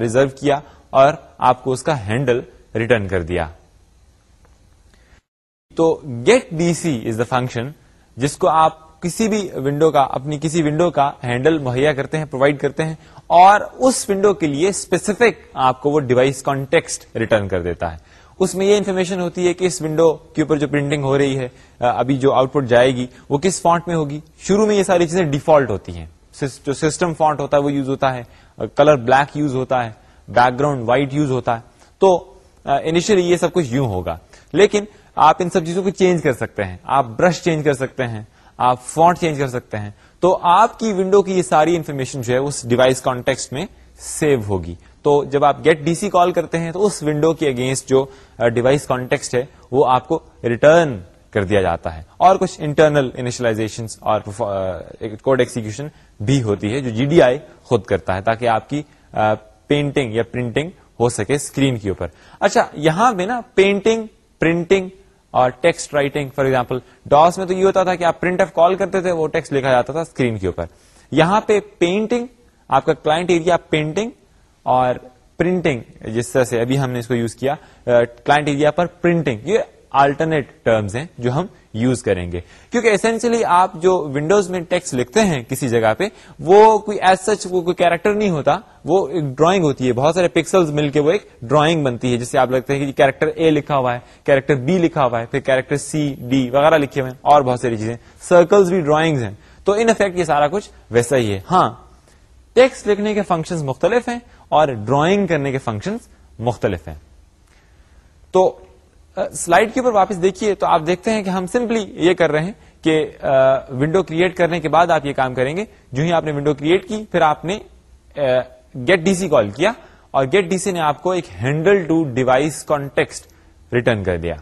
ریزرو کیا اور آپ کو اس کا ہینڈل ریٹرن کر دیا۔ تو get D C is the function جس کو آپ کسی بھی ونڈو کا اپنی کسی ونڈو کا ہینڈل مہیا کرتے ہیں پرووائڈ کرتے ہیں اور اس ونڈو کے لیے اسپیسیفک آپ کو وہ ڈیوائس کانٹیکسٹ ریٹرن کر دیتا ہے۔ اس میں یہ انفارمیشن ہوتی ہے کہ اس ونڈو کے اوپر جو پرنٹنگ ہو رہی ہے ابھی جو آؤٹ پٹ جائے گی، وہ کس فونٹ میں ہوگی؟ شروع میں یہ ساری چیزیں ڈیفالٹ ہوتی ہیں۔ جو سسٹم فونٹ ہوتا ہے وہ یوز ہوتا ہے کلر بلیک یوز ہوتا ہے بیک گراؤنڈ وائٹ یوز ہوتا ہے۔ تو انیشلی یہ سب کچھ یوں ہوگا۔ لیکن آپ ان سب چیزوں کو چینج کر سکتے ہیں۔ آپ برش چینج کر سکتے ہیں، آپ فونٹ چینج کر سکتے ہیں۔ تو آپ کی ونڈو کی یہ ساری انفارمیشن جو ہے، اس ڈیوائس کانٹیکس میں سیو ہوگی۔ تو جب آپ گیٹ ڈی سی کال کرتے ہیں تو اس ونڈو کے اگینسٹ جو uh, ڈیوائس کانٹیکسٹ ہے، وہ آپ کو ریٹرن کر دیا جاتا ہے۔ اور کچھ انٹرنل انیشلائزیشن اور uh, کوڈ ایکسیکیوشن بھی ہوتی ہے جو جی ڈی آئی خود کرتا ہے تاکہ آپ کی uh, پینٹنگ یا پرنٹنگ ہو سکے اسکرین کے اوپر۔ اچھا یہاں پہ نا پینٹنگ پرنٹنگ اور text writing for example DOS میں تو یہ ہوتا تھا کہ آپ پرنٹ آف کال کرتے تھے، وہ ٹیکسٹ لکھا جاتا تھا اسکرین کے اوپر۔ یہاں پہ پینٹنگ آپ کا کلائنٹ ایریا پینٹنگ اور پرنٹنگ جس طرح سے ابھی ہم نے اس کو یوز کیا کلائنٹ ایریا پر پرنٹنگ یہ آلٹرنیٹ ٹرمز ہیں جو ہم یوز کریں گے۔ کیونکہ اسینشلی آپ جو ونڈوز میں ٹیکسٹ لکھتے ہیں کسی جگہ پہ، وہ کوئی ایز سچ وہ کوئی کیریکٹر نہیں ہوتا، وہ ایک ڈرائنگ ہوتی ہے۔ بہت سارے پکسلز مل کے وہ ایک ڈرائنگ بنتی ہے، جسے آپ لگتے ہیں کہ کیریکٹر اے لکھا ہوا ہے کیریکٹر بی لکھا ہوا ہے، پھر کیریکٹر سی ڈی وغیرہ لکھے ہوئے ہیں، اور بہت ساری چیزیں۔ سرکلز بھی ڈرائنگز ہیں۔ تو ان افیکٹ یہ سارا کچھ ویسا ہی ہے۔ ہاں ٹیکسٹ لکھنے کے فنکشن مختلف ہیں اور ڈرائنگ کرنے کے فنکشن مختلف ہیں۔ تو سلائڈ کے اوپر واپس دیکھیے تو آپ دیکھتے ہیں کہ ہم سمپلی یہ کر رہے ہیں کہ ونڈو کریٹ کرنے کے بعد آپ یہ کام کریں گے۔ جو ہی آپ نے ونڈو کریٹ کی، پھر آپ نے گیٹ ڈی سی کال کیا اور گیٹ ڈی سی نے آپ کو ایک handle to device context return کر دیا۔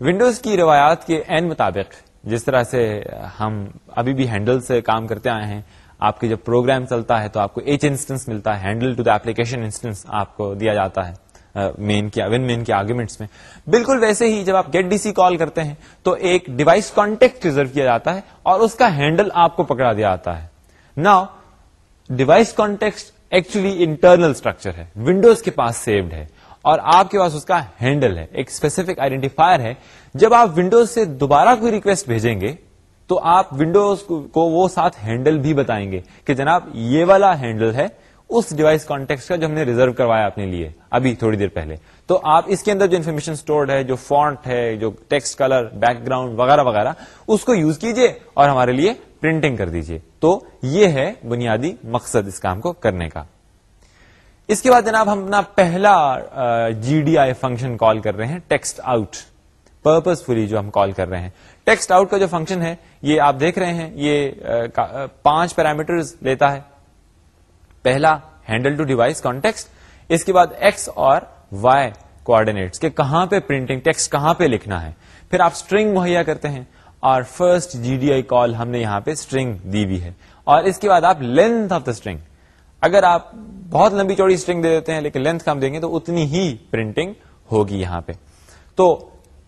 ونڈوز کی روایات کے این مطابق، جس طرح سے ہم ابھی بھی ہینڈل سے کام کرتے آئے ہیں آپ کے جب پروگرام چلتا ہے تو آپ کو ایچ انسٹنس ملتا ہے handle to the application instance آپ کو دیا جاتا ہے مین کے ون مین کے آرگومنٹس میں۔ بالکل ویسے ہی جب آپ گیٹ ڈی سی کال کرتے ہیں تو ایک ڈیوائس کانٹیکٹ ریزرو کیا جاتا ہے اور اس کا ہینڈل آپ کو پکڑا دیا جاتا ہے۔ نا device context actually internal structure ہے ونڈوز کے پاس سیوڈ ہے اور آپ کے پاس اس کا ہینڈل ہے۔ ایک اسپیسیفک آئیڈینٹیفائر ہے۔ جب آپ ونڈوز سے دوبارہ کوئی ریکویسٹ بھیجیں گے تو آپ ونڈوز کو وہ ساتھ ہینڈل بھی بتائیں گے کہ جناب یہ والا ہینڈل ہے اس ڈیوائس کانٹیکٹ کا جو ہم نے ریزرو کروایا اپنے لیے ابھی تھوڑی دیر پہلے۔ تو آپ اس کے اندر جو انفارمیشن اسٹورڈ ہے، جو فونٹ ہے، جو ٹیکسٹ کلر بیک گراؤنڈ وغیرہ وغیرہ، اس کو یوز کیجیے اور ہمارے لیے پرنٹنگ کر دیجیے۔ تو یہ ہے بنیادی مقصد اس کام کو کرنے کا۔ اس کے بعد جناب ہم اپنا پہلا جی ڈی آئی فنکشن کال کر رہے ہیں ٹیکسٹ آؤٹ پرپز فلی جو ہم کال کر رہے ہیں۔ ٹیکسٹ آؤٹ کا جو فنکشن ہے، یہ آپ دیکھ رہے ہیں، یہ پانچ پیرامیٹر لیتا ہے۔ پہلا ہینڈل ٹو ڈیوائس کانٹیکس اس کے بعد ایکس اور وائی کوآڈینیٹس کہ کہاں پہ پرنٹنگ ٹیکسٹ کہاں پہ لکھنا ہے۔ پھر آپ اسٹرنگ مہیا کرتے ہیں، اور فرسٹ جی ڈی آئی کال ہم نے یہاں پہ اسٹرنگ دی ہوئی ہے۔ اور اس کے بعد آپ لینتھ آف دا اسٹرنگ اگر آپ بہت لمبی چوڑی اسٹرنگ دے دیتے ہیں، لیکن لینتھ کم دیں گے، تو اتنی ہی پرنٹنگ ہوگی یہاں پہ۔ تو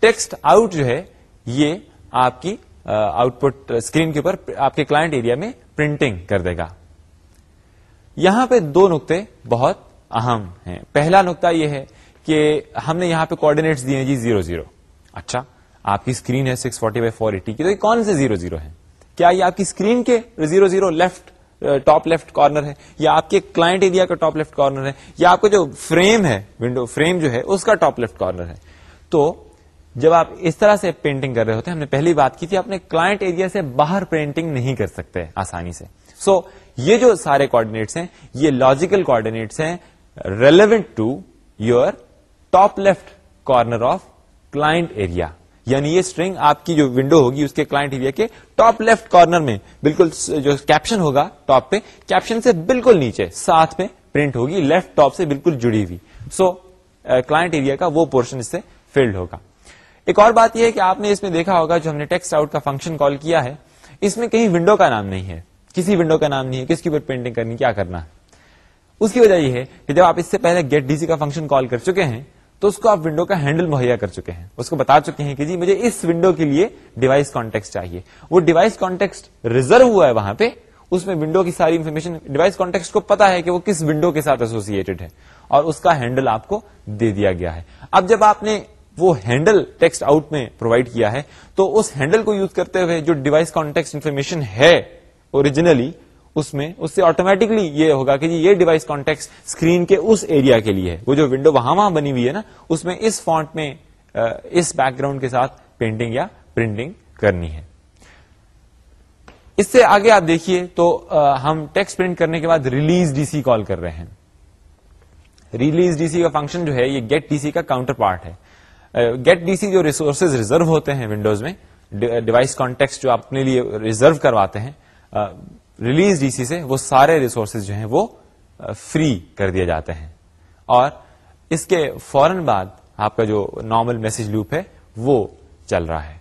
ٹیکسٹ آؤٹ جو ہے، یہ آپ کی آؤٹ پٹ اسکرین کے اوپر، آپ کے کلائنٹ ایریا میں پرنٹنگ کر دے گا۔ یہاں پہ دو نقطے بہت اہم ہیں۔ پہلا نقطہ یہ ہے کہ ہم نے یہاں پہ کوآڈینیٹس دیے جی زیرو زیرو۔ اچھا آپ کی اسکرین ہے six forty by four eighty کی، تو یہ کون سے زیرو زیرو ہے کیا یہ آپ کی اسکرین کے zero zero left top left corner ہے؟ یا آپ کے کلائنٹ ایریا کا ٹاپ لیفٹ کارنر ہے؟ یا آپ کا جو فریم ہے ونڈو فریم جو ہے، اس کا ٹاپ لیفٹ کارنر ہے؟ تو جب آپ اس طرح سے پینٹنگ کر رہے ہوتے ہیں ہم نے پہلی بات کی تھی اپنے کلائنٹ ایریا سے باہر پینٹنگ نہیں کر سکتے آسانی سے۔ سو so, یہ جو سارے کوآڈینیٹس ہیں یہ لاجیکل کوآڈینیٹس ہیں relevant to your top left corner of client area یعنی یہ اسٹرنگ آپ کی جو ونڈو ہوگی اس کے کلائنٹ ایریا کے ٹاپ لیفٹ کارنر میں بالکل جو کیپشن ہوگا ٹاپ پہ کیپشن سے بالکل نیچے ساتھ میں پرنٹ ہوگی لیفٹ ٹاپ سے بالکل جڑی ہوئی۔ سو کلائنٹ ایریا کا وہ پورشن اس سے فلڈ ہوگا۔ ایک اور بات یہ ہے کہ آپ نے اس میں دیکھا ہوگا جو ہم نے ٹیکسٹ آؤٹ کا فنکشن کال کیا ہے، اس میں کہیں ونڈو کا نام نہیں ہے۔ کسی ونڈو کا نام نہیں ہے، کس کی اوپر پینٹنگ کرنی، کیا کرنا۔ ہے اس کی وجہ یہ ہے کہ جب آپ اس سے پہلے گیٹ ڈی سی کا فنکشن کال کر چکے ہیں، تو اس کو آپ ونڈو کا ہینڈل مہیا کر چکے ہیں۔ اس کو بتا چکے ہیں کہ جی مجھے اس ونڈو کے لیے ڈیوائس کانٹیکس چاہیے۔ وہ ڈیوائس کانٹیکس ریزرو ہوا ہے وہاں پہ، اس میں ونڈو کی ساری انفارمیشن ڈیوائس کانٹیکس کو پتا ہے کہ وہ کس ونڈو کے ساتھ ایسوسیڈ ہے۔ اور اس کا ہینڈل آپ کو دے دیا گیا ہے۔ اب جب آپ نے وہ ہینڈل ٹیکسٹ آؤٹ میں پرووائڈ کیا ہے۔ تو اس ہینڈل کو یوز کرتے ہوئے جو ڈیوائس کانٹیکس انفارمیشن ہے اوریجنلی اس میں اس سے آٹومیٹکلی یہ ہوگا کہ جی یہ ڈیوائس کانٹیکس اسکرین کے اس ایریا کے لیے ہے۔ وہ جو ونڈو وہاں وہاں بنی ہوئی ہے نا، اس میں اس فونٹ میں اس بیک گراؤنڈ کے ساتھ پینٹنگ یا پرنٹنگ کرنی ہے۔ اس سے آگے آپ دیکھیے تو ہم ٹیکسٹ پرنٹ کرنے کے بعد ریلیز ڈی سی کال کر رہے ہیں۔ ریلیز ڈی سی کا فنکشن جو ہے، یہ گیٹ ڈی سی کا کاؤنٹر پارٹ ہے۔ گیٹ ڈی سی جو ریسورسز ریزرو ہوتے ہیں ونڈوز میں ڈیوائس کانٹیکس uh, جو اپنے لیے ریزرو کرواتے ہیں ریلیز ڈی سی سے وہ سارے ریسورسز جو ہیں وہ uh, فری کر دیے جاتے ہیں. اور اس کے فوراً بعد آپ کا جو نارمل میسج لوپ ہے وہ چل رہا ہے.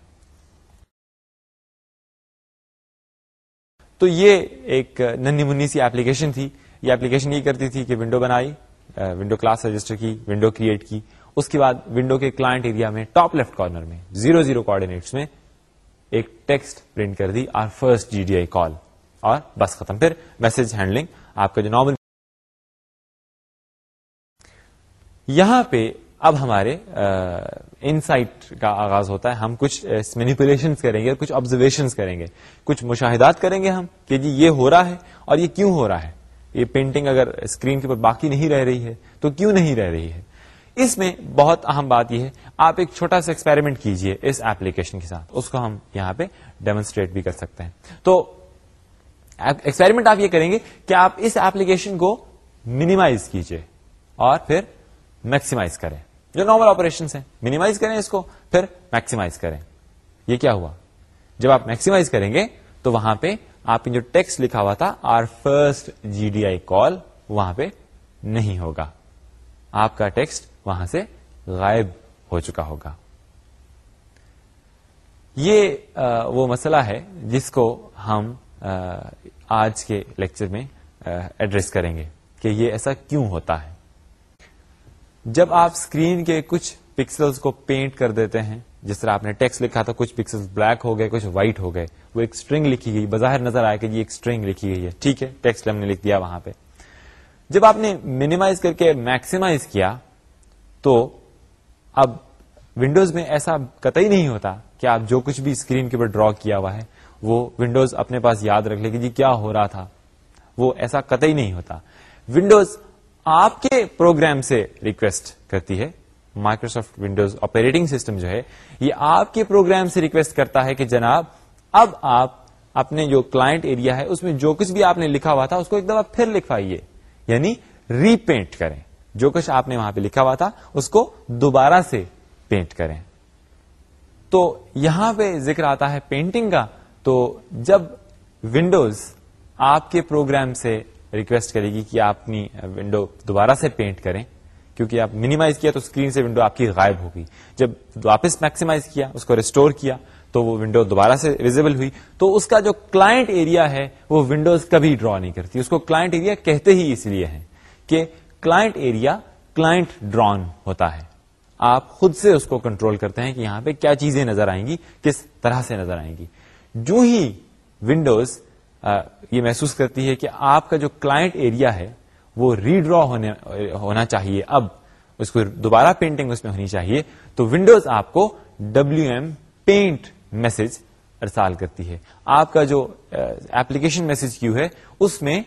تو یہ ایک uh, ننی منی سی ایپلیکیشن تھی. یہ ایپلیکیشن یہ کرتی تھی کہ ونڈو بنائی ونڈو کلاس رجسٹر کی ونڈو کریٹ کی. اس کے بعد ونڈو کے کلائنٹ ایریا میں ٹاپ لیفٹ کارنر میں زیرو زیرو کوآڈینیٹس میں ایک ٹیکسٹ پرنٹ کر دی our first G D I call اور بس ختم. پھر میسج ہینڈلنگ آپ کا جو نارمل یہاں پہ اب ہمارے ان سائٹ کا آغاز ہوتا ہے. ہم کچھ مینیپولیشن کریں گے کچھ آبزرویشن کریں گے. کچھ مشاہدات کریں گے ہم کہ جی یہ ہو رہا ہے اور یہ کیوں ہو رہا ہے؟ یہ پینٹنگ اگر اسکرین کے اوپر باقی نہیں رہ رہی ہے تو کیوں نہیں رہ رہی ہے؟ اس میں بہت اہم بات یہ ہے، آپ ایک چھوٹا سا ایکسپیریمنٹ کیجیے اس ایپلیکیشن کے ساتھ۔ اس کو ہم یہاں پہ ڈیمونسٹریٹ بھی کر سکتے ہیں۔ تو ایکسپیریمنٹ آپ یہ کریں گے کہ آپ اس ایپلیکیشن کو منیمائز کیجیے اور پھر میکسیمائز کریں۔ جو نارمل آپریشن ہیں منیمائز کریں اس کو، پھر میکسیمائز کریں۔ یہ کیا ہوا؟ جب آپ میکسیمائز کریں گے، تو وہاں پہ آپ نے جو ٹیکسٹ لکھا ہوا تھا our first G D I call وہاں پہ نہیں ہوگا۔ آپ کا ٹیکسٹ وہاں سے غائب ہو چکا ہوگا۔ یہ وہ مسئلہ ہے جس کو ہم آج کے لیکچر میں ایڈریس کریں گے کہ یہ ایسا کیوں ہوتا ہے۔ جب آپ اسکرین کے کچھ پکسلز کو پینٹ کر دیتے ہیں، جس طرح آپ نے ٹیکس لکھا تھا، کچھ پکسل بلیک ہو گئے، کچھ وائٹ ہو گئے، وہ ایک اسٹرنگ لکھی گئی، بظاہر نظر آیا کہ جی ایک اسٹرنگ لکھی گئی ہے۔ ٹھیک ہے، ٹیکسٹ ہم نے لکھ دیا وہاں پہ۔ جب آپ نے منیمائز کر کے میکسیمائز کیا تو اب ونڈوز میں ایسا قطعی نہیں ہوتا کہ آپ جو کچھ بھی اسکرین کے اوپر ڈرا کیا ہوا ہے، وہ ونڈوز اپنے پاس یاد رکھ لے کہ جی کیا ہو رہا تھا۔ وہ ایسا قطعی نہیں ہوتا۔ ونڈوز آپ کے پروگرام سے ریکویسٹ کرتی ہے۔ مائکروسافٹ ونڈوز آپریٹنگ سسٹم جو ہے، یہ آپ کے پروگرام سے ریکویسٹ کرتا ہے کہ جناب، اب آپ اپنے جو کلائنٹ ایریا ہے، اس میں جو کچھ بھی آپ نے لکھا ہوا تھا، اس کو ایک دفعہ پھر لکھوائیے یعنی ری پینٹ کریں۔ جو کچھ آپ نے وہاں پہ لکھا ہوا تھا، اس کو دوبارہ سے پینٹ کریں۔ تو یہاں پہ ذکر آتا ہے پینٹنگ کا۔ تو جب ونڈوز آپ کے پروگرام سے ریکویسٹ کرے گی کہ آپ اپنی ونڈو دوبارہ سے پینٹ کریں، کیونکہ آپ منیمائز کیا تو اسکرین سے ونڈو آپ کی غائب ہوگی۔ جب واپس میکسیمائز کیا، اس کو ریسٹور کیا، تو وہ ونڈو دوبارہ سے ویزیبل ہوئی۔ تو اس کا جو کلائنٹ ایریا ہے، وہ ونڈوز کبھی ڈرا نہیں کرتی۔ اس کو کلائنٹ ایریا کہتے ہی اس لیے ہے کہ کلائنٹ ایریا کلائنٹ ڈرون ہوتا ہے۔ آپ خود سے اس کو کنٹرول کرتے ہیں کہ یہاں پہ کیا چیزیں نظر آئیں گی، کس طرح سے نظر آئیں گی۔ جو ہی ونڈوز یہ محسوس کرتی ہے کہ آپ کا جو کلائنٹ ایریا ہے، وہ ری ڈرا ہونا چاہیے۔ اب اس کو دوبارہ پینٹنگ اس میں ہونی چاہیے۔ تو ونڈوز آپ کو ڈبلو ایم پینٹ میسج ارسال کرتی ہے۔ آپ کا جو ایپلیکیشن میسج کیو ہے، اس میں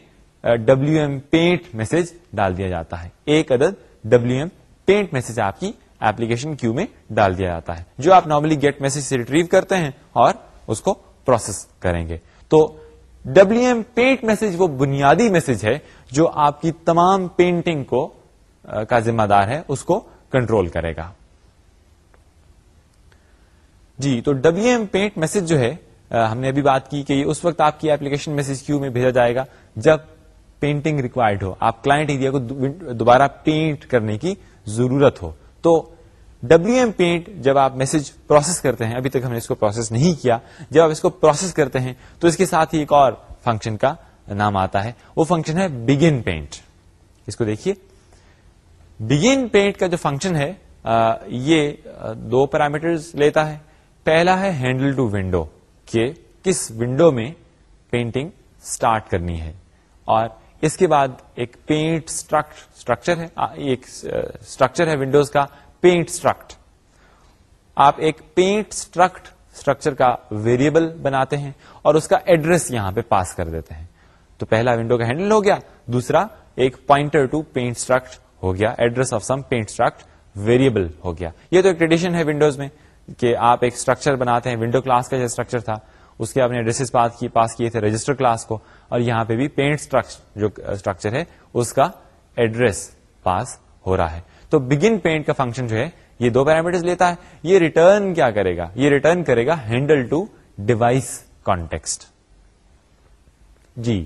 ڈبلو ایم پینٹ میسج ڈال دیا جاتا ہے۔ ایک عدد ڈبلو ایم پینٹ میسج آپ کی ایپلیکیشن کیو میں ڈال دیا جاتا ہے، جو آپ نارملی گیٹ میسج سے ریٹریو کرتے ہیں اور اس کو پروسیس کریں گے۔ تو ڈبلو ایم پینٹ میسج وہ بنیادی میسج ہے جو آپ کی تمام پینٹنگ کو کا ذمہ دار ہے، اس کو کنٹرول کرے گا۔ جی تو ڈبلو ایم پینٹ میسج جو ہے ہم نے ابھی بات کی کہ یہ اس وقت آپ کی ایپلیکیشن میسج کیو میں بھیجا جائے گا۔ جب پینٹنگ ریکوائرڈ ہو۔ آپ کلائنٹ ایریا کو دوبارہ پینٹ کرنے کی ضرورت ہو۔ تو ڈبلو ایم پینٹ جب آپ میسج پروسیس کرتے ہیں ابھی تک ہم نے اس کو پروسیس نہیں کیا۔ جب آپ اس کو پروسیس کرتے ہیں تو اس کے ساتھ ہی ایک اور فنکشن کا نام آتا ہے۔ وہ فنکشن ہے بگن پینٹ اس کو دیکھیے۔ بگن پینٹ کا جو فنکشن ہے آ, یہ دو پیرامیٹر لیتا ہے۔ پہلا ہے ہینڈل ٹو ونڈو کہ کس ونڈو میں پینٹنگ اسٹارٹ کرنی ہے۔ اور اس کے بعد ایک پینٹ اسٹرکچر ہے ایک اسٹرکچر ہے ونڈوز کا پینٹ اسٹرکٹ آپ ایک پینٹ اسٹرکٹ اسٹرکچر کا ویریبل بناتے ہیں اور اس کا ایڈریس یہاں پہ پاس کر دیتے ہیں۔ تو پہلا ونڈو کا ہینڈل ہو گیا، دوسرا ایک پوائنٹر ٹو پینٹ اسٹرکٹ ہو گیا address of some paint struct variable ہو گیا۔ یہ تو ایک ٹریڈیشن ہے ونڈوز میں کہ آپ ایک اسٹرکچر بناتے ہیں ونڈو کلاس کا جو اسٹرکچر تھا۔ اس کے آپ نے ایڈریس پاس کیے تھے رجسٹر کلاس کو اور یہاں پہ بھی پینٹ جو uh, اسٹرکچر ہے، اس کا ایڈریس پاس ہو رہا ہے۔ تو بگن پینٹ کا فنکشن جو ہے، یہ دو پیرامیٹر لیتا ہے۔ یہ ریٹرن کیا کرے گا؟ یہ ریٹرن کرے گا ہینڈل ٹو ڈیوائس کانٹیکسٹ جی۔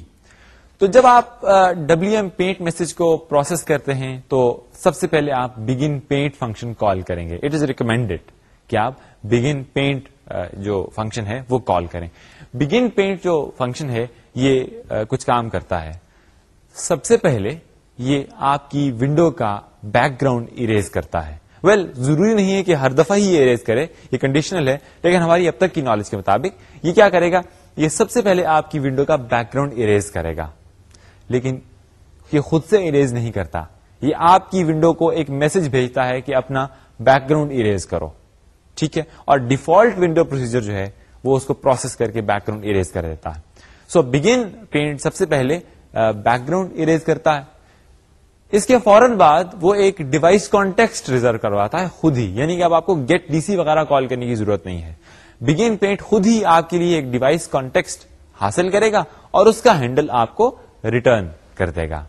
تو جب آپ ڈبلو ایم پینٹ میسج کو پروسیس کرتے ہیں، تو سب سے پہلے آپ بگن پینٹ فنکشن کال کریں گے۔ اٹ از ریکمینڈیڈ کہ آپ بگن پینٹ جو فنکشن ہے وہ کال کریں۔ بگن پینٹ جو فنکشن ہے یہ کچھ کام کرتا ہے۔ سب سے پہلے یہ آپ کی ونڈو کا بیک گراؤنڈ اریز کرتا ہے۔ ویل well, ضروری نہیں ہے کہ ہر دفعہ ہی یہ اریز کرے یہ کنڈیشنل ہے لیکن ہماری اب تک کی نالج کے مطابق یہ کیا کرے گا؟ یہ سب سے پہلے آپ کی ونڈو کا بیک گراؤنڈ اریز کرے گا۔ لیکن یہ خود سے اریز نہیں کرتا۔ یہ آپ کی ونڈو کو ایک میسج بھیجتا ہے کہ اپنا بیک گراؤنڈ اریز کرو۔ ٹھیک ہے؟ اور ڈیفالٹ ونڈو پروسیجر جو ہے، وہ اس کو پروسیس کر کے بیک گراؤنڈ اریز کر دیتا ہے۔ سو بگن پینٹ سب سے پہلے بیک گراؤنڈ اریز کرتا ہے۔ اس کے فوراً بعد وہ ایک ڈیوائس کانٹیکسٹ ریزرو کرواتا ہے، خود ہی۔ یعنی کہ اب آپ کو گیٹ ڈی سی وغیرہ کال کرنے کی ضرورت نہیں ہے۔ بگن پینٹ خود ہی آپ کے لیے ایک ڈیوائس کانٹیکسٹ حاصل کرے گا اور اس کا ہینڈل آپ کو ریٹرن کر دے گا۔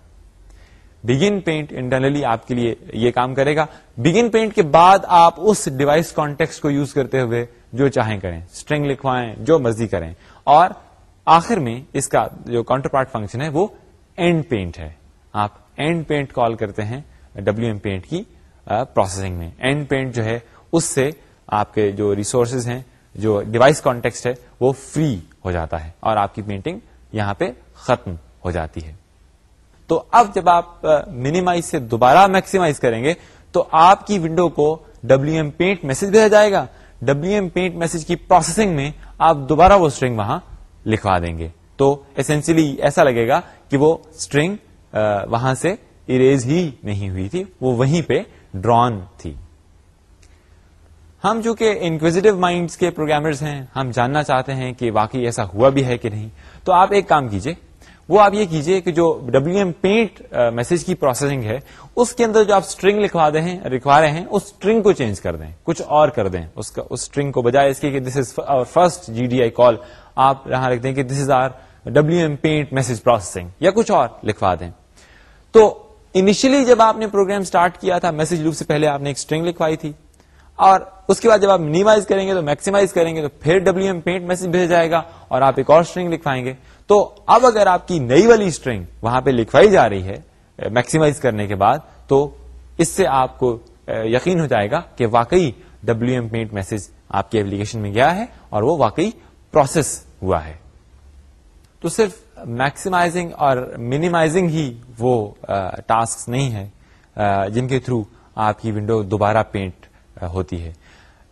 بگن پینٹ انٹرنلی آپ کے لیے یہ کام کرے گا۔ بگن پینٹ کے بعد آپ اس ڈیوائس کانٹیکس کو یوز کرتے ہوئے جو چاہیں کریں اسٹرنگ لکھوائیں، جو مرضی کریں۔ اور آخر میں اس کا جو کاؤنٹر پارٹ فنکشن ہے وہ اینڈ پینٹ ہے۔ آپ اینڈ پینٹ کال کرتے ہیں ڈبلو ایم پینٹ کی پروسیسنگ میں۔ اینڈ پینٹ جو ہے، اس سے آپ کے جو ریسورسز ہیں، جو ڈیوائس کانٹیکسٹ ہے، وہ فری ہو جاتا ہے اور آپ کی پینٹنگ یہاں پہ ختم ہو جاتی ہے۔ تو اب جب آپ منیمائز سے دوبارہ میکسیمائز کریں گے، تو آپ کی ونڈو کو ڈبلو ایم پینٹ میسج بھیجا جائے گا۔ ڈبلو ایم پینٹ میسج کی پروسیسنگ میں آپ دوبارہ وہ اسٹرنگ وہاں لکھوا دیں گے۔ تو اسینشلی ایسا لگے گا کہ وہ اسٹرنگ وہاں سے اریز ہی نہیں ہوئی تھی، وہ وہیں پہ ڈرون تھی۔ ہم جو کہ انکویزیٹو مائنڈس کے پروگرامرز ہیں، ہم جاننا چاہتے ہیں کہ واقعی ایسا ہوا بھی ہے کہ نہیں۔ تو آپ ایک کام کیجیے۔ وہ آپ یہ کیجیے کہ جو ڈبلو ایم پینٹ میسج کی پروسیسنگ ہے، اس کے اندر جو آپ اسٹرنگ لکھوا دیں لکھوا رہے ہیں، اس اسٹرنگ کو چینج کر دیں، کچھ اور کر دیں، اس کا، اس اسٹرنگ کو بجائے اس کے کہ this is first G D I کال آپ یہاں لکھ دیں کہ this is our W M paint message processing یا کچھ اور لکھوا دیں۔ تو انیشلی جب آپ نے پروگرام اسٹارٹ کیا تھا میسج لوپ سے پہلے آپ نے ایک اسٹرنگ لکھوائی تھی، اور اس کے بعد جب آپ منیمائز کریں گے تو میکسیمائز کریں گے، تو پھر ڈبلو ایم پینٹ میسج بھیجا جائے گا، اور آپ ایک اور اسٹرنگ لکھوائیں گے۔ تو اب اگر آپ کی نئی والی اسٹرنگ وہاں پہ لکھوائی جا رہی ہے میکسیمائز کرنے کے بعد، تو اس سے آپ کو یقین ہو جائے گا کہ واقعی ڈبلو ایم پینٹ میسج آپ کی ایپلیکیشن میں گیا ہے اور وہ واقعی پروسیس ہوا ہے۔ تو صرف میکسیمائزنگ اور منیمائزنگ ہی وہ ٹاسک نہیں ہے جن کے تھرو آپ کی ونڈو دوبارہ پینٹ ہوتی ہے۔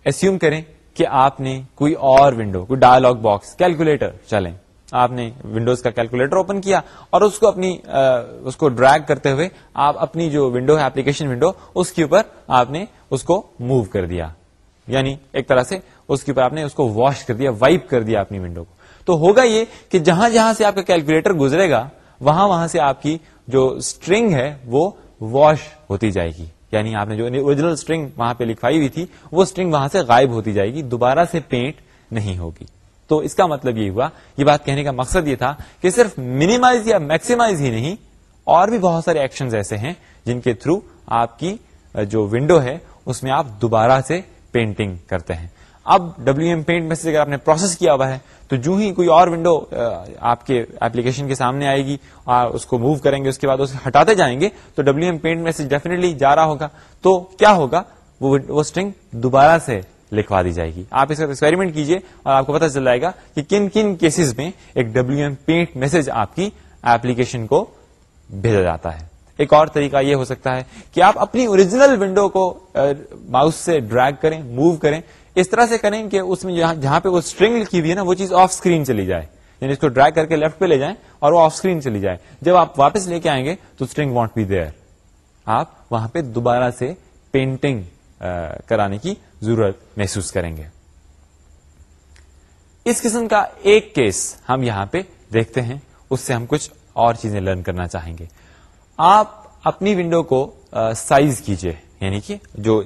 ایسیوم کریں کہ آپ نے کوئی اور ونڈو کوئی ڈائلگ باکس کیلکولیٹر چلیں۔ آپ نے ونڈوز کا کیلکولیٹر اوپن کیا اور اس کو اپنی اس کو ڈریگ کرتے ہوئے آپ اپنی جو ونڈو ہے، اپلیکیشن ونڈو، اس کے اوپر آپ نے اس کو موو کر دیا۔ یعنی ایک طرح سے اس کے اوپر آپ نے اس کو واش کر دیا، وائپ کر دیا اپنی ونڈو کو۔ تو ہوگا یہ کہ جہاں جہاں سے آپ کا کیلکولیٹر گزرے گا، وہاں وہاں سے آپ کی جو اسٹرنگ ہے، وہ واش ہوتی جائے گی۔ یعنی آپ نے جو اوریجنل اسٹرنگ وہاں پہ لکھوائی ہوئی تھی، وہ اسٹرنگ وہاں سے غائب ہوتی جائے گی، دوبارہ سے پینٹ نہیں ہوگی۔ تو اس کا مطلب یہ ہوا، یہ بات کہنے کا مقصد یہ تھا کہ صرف منیمائز یا میکسیمائز ہی نہیں، اور بھی بہت سارے ایکشن ایسے ہیں جن کے تھرو آپ کی جو ونڈو ہے، اس میں آپ دوبارہ سے پینٹنگ کرتے ہیں۔ اب ڈبلو ایم پینٹ میسج اگر آپ نے پروسیس کیا ہوا ہے، تو جو ہی کوئی اور ونڈو آپ کے ایپلیکیشن کے سامنے آئے گی، اور اس کو موو کریں گے، اس کے بعد اسے ہٹاتے جائیں گے، تو W M paint message definitely جا رہا ہوگا۔ تو کیا ہوگا؟ وہ اسٹرنگ دوبارہ سے لکھوا دی جائے گی۔ آپ اس کا ایکسپیریمنٹ کیجیے اور آپ کو پتا چل جائے گا کہ کن کن کیسز میں ایک ڈبلو ایم پینٹ میسج آپ کی ایپلیکیشن کو بھیجا جاتا ہے۔ ایک اور طریقہ یہ ہو سکتا ہے کہ آپ اپنی اوریجنل ونڈو کو ماؤس سے ڈریگ کریں موو کریں۔ اس طرح سے کریں کہ اس میں جہاں پہ وہ اسٹرنگ لکھی ہوئی ہے نا، وہ چیز آف اسکرین چلی جائے۔ یعنی اس کو ڈرائگ کر کے لیفٹ پہ لے جائیں اور وہ آف اسکرین چلی جائے۔ جب آپ واپس لے کے آئیں گے تو اسٹرنگ وانٹ بی دیئر آپ وہاں پہ دوبارہ سے پینٹنگ کرانے کی ضرورت محسوس کریں گے۔ اس قسم کا ایک کیس ہم یہاں پہ دیکھتے ہیں، اس سے ہم کچھ اور چیزیں لرن کرنا چاہیں گے۔ آپ اپنی ونڈو کو سائز کیجیے یعنی کہ جو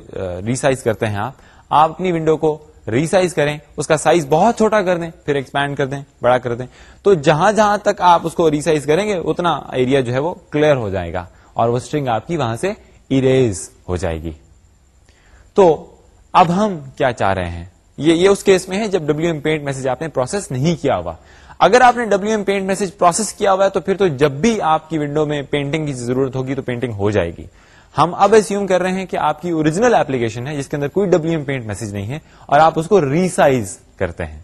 ریسائز کرتے ہیں آپ آپ اپنی ونڈو کو ریسائز کریں، اس کا سائز بہت چھوٹا کر دیں، پھر ایکسپینڈ کر دیں، بڑا کر دیں۔ تو جہاں جہاں تک آپ اس کو ریسائز کریں گے، اتنا ایریا جو ہے وہ کلیئر ہو جائے گا اور وہ اسٹرنگ آپ کی وہاں سے اریز ہو جائے گی۔ تو اب ہم کیا چاہ رہے ہیں؟ یہ یہ اس کیس میں ہے جب ڈبلو ایم پینٹ میسج آپ نے پروسیس نہیں کیا ہوا۔ اگر آپ نے W M paint message process کیا ہوا ہے تو پھر تو جب بھی آپ کی ونڈو میں پینٹنگ کی ضرورت ہوگی تو پینٹنگ ہو جائے گی۔ ہم اب ایسیوم کر رہے ہیں کہ آپ کی اوریجنل ایپلیکیشن ہے جس کے اندر کوئی ڈبلو ایم پینٹ میسج نہیں ہے اور آپ اس کو ریسائز کرتے ہیں۔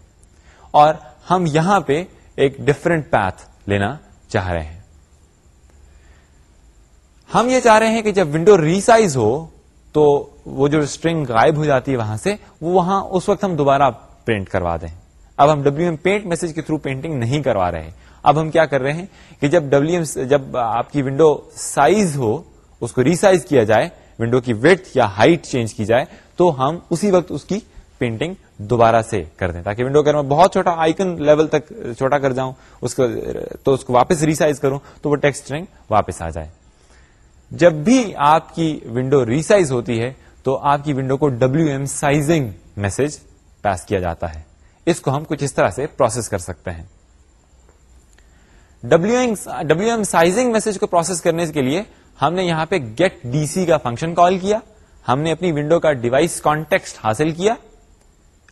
اور ہم یہاں پہ ایک ڈفرنٹ پیتھ لینا چاہ رہے ہیں۔ ہم یہ چاہ رہے ہیں کہ جب ونڈو ریسائز ہو تو وہ جو اسٹرنگ غائب ہو جاتی ہے وہاں سے، وہ وہاں اس وقت ہم دوبارہ پرنٹ کروا دیں۔ اب ہم ڈبلو ایم پینٹ میسج کے تھرو پینٹنگ نہیں کروا رہے اب ہم کیا کر رہے ہیں کہ جب ڈبلو ایم جب آپ کی ونڈو سائز ہو، اس کو ریسائز کیا جائے ونڈو کی ویٹ یا ہائٹ چینج کی جائے، تو ہم اسی وقت اس کی پینٹنگ دوبارہ سے کر دیں۔ تاکہ ونڈو اگر میں بہت چھوٹا آئکن لیول تک چھوٹا کر جاؤں، اس کو تو اس کو واپس ریسائز کروں، تو وہ ٹیکسٹ اسٹرنگ واپس آ جائے۔ جب بھی آپ کی ونڈو ریسائز ہوتی ہے تو آپ کی ونڈو کو W M sizing message pass کیا جاتا ہے۔ اس کو ہم کچھ اس طرح سے پروسیس کر سکتے ہیں۔ ڈبلو ایم سائزنگ میسج کو پروسیس کرنے کے لیے ہم نے یہاں پہ گیٹ ڈی سی کا فنکشن کال کیا۔ ہم نے اپنی ونڈو کا ڈیوائس کانٹیکسٹ حاصل کیا۔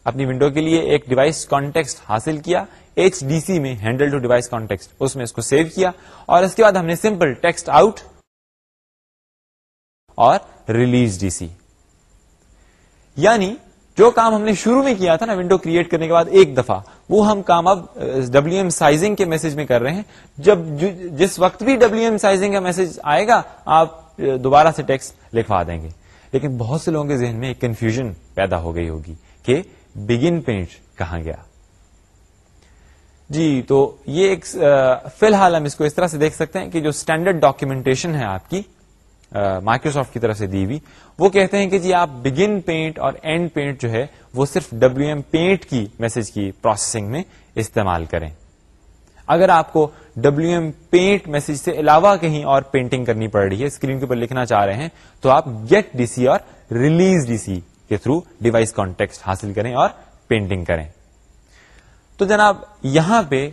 اپنی ونڈو کے لیے ایک ڈیوائس کانٹیکسٹ حاصل کیا۔ ایچ ڈی سی میں ہینڈل ٹو ڈیوائس کانٹیکسٹ اس میں اس کو سیو کیا۔ اور اس کے بعد ہم نے سمپل ٹیکسٹ آؤٹ اور ریلیز ڈی سی یعنی جو کام ہم نے شروع میں کیا تھا نا ونڈو کریٹ کرنے کے بعد ایک دفعہ، وہ ہم کام اب ڈبلو ایم سائزنگ کے میسج میں کر رہے ہیں۔ جب جس وقت بھی ڈبلو ایم سائزنگ کا میسج آئے گا، آپ دوبارہ سے ٹیکسٹ لکھوا دیں گے۔ لیکن بہت سے لوگوں کے ذہن میں ایک کنفیوژن پیدا ہو گئی ہوگی کہ بگن پینٹ کہاں گیا۔ جی تو یہ ایک فی الحال ہم اس کو اس طرح سے دیکھ سکتے ہیں کہ جو اسٹینڈرڈ ڈاکیومنٹیشن ہے آپ کی مائکروسافٹ کی طرف سے دی ہوئی۔ وہ کہتے ہیں کہ جی آپ بگن پینٹ اور اینڈ پینٹ جو ہے، وہ صرف ڈبلو ایم پینٹ کی میسج کی پروسیسنگ میں استعمال کریں۔ اگر آپ کو ڈبلو ایم پینٹ میسج سے علاوہ کہیں اور پینٹنگ کرنی پڑ رہی ہے اسکرین کے اوپر لکھنا چاہ رہے ہیں، تو آپ گیٹ ڈی سی اور ریلیز ڈی سی کے تھرو ڈیوائس کانٹیکٹ حاصل کریں اور پینٹنگ کریں۔ تو جناب، یہاں پہ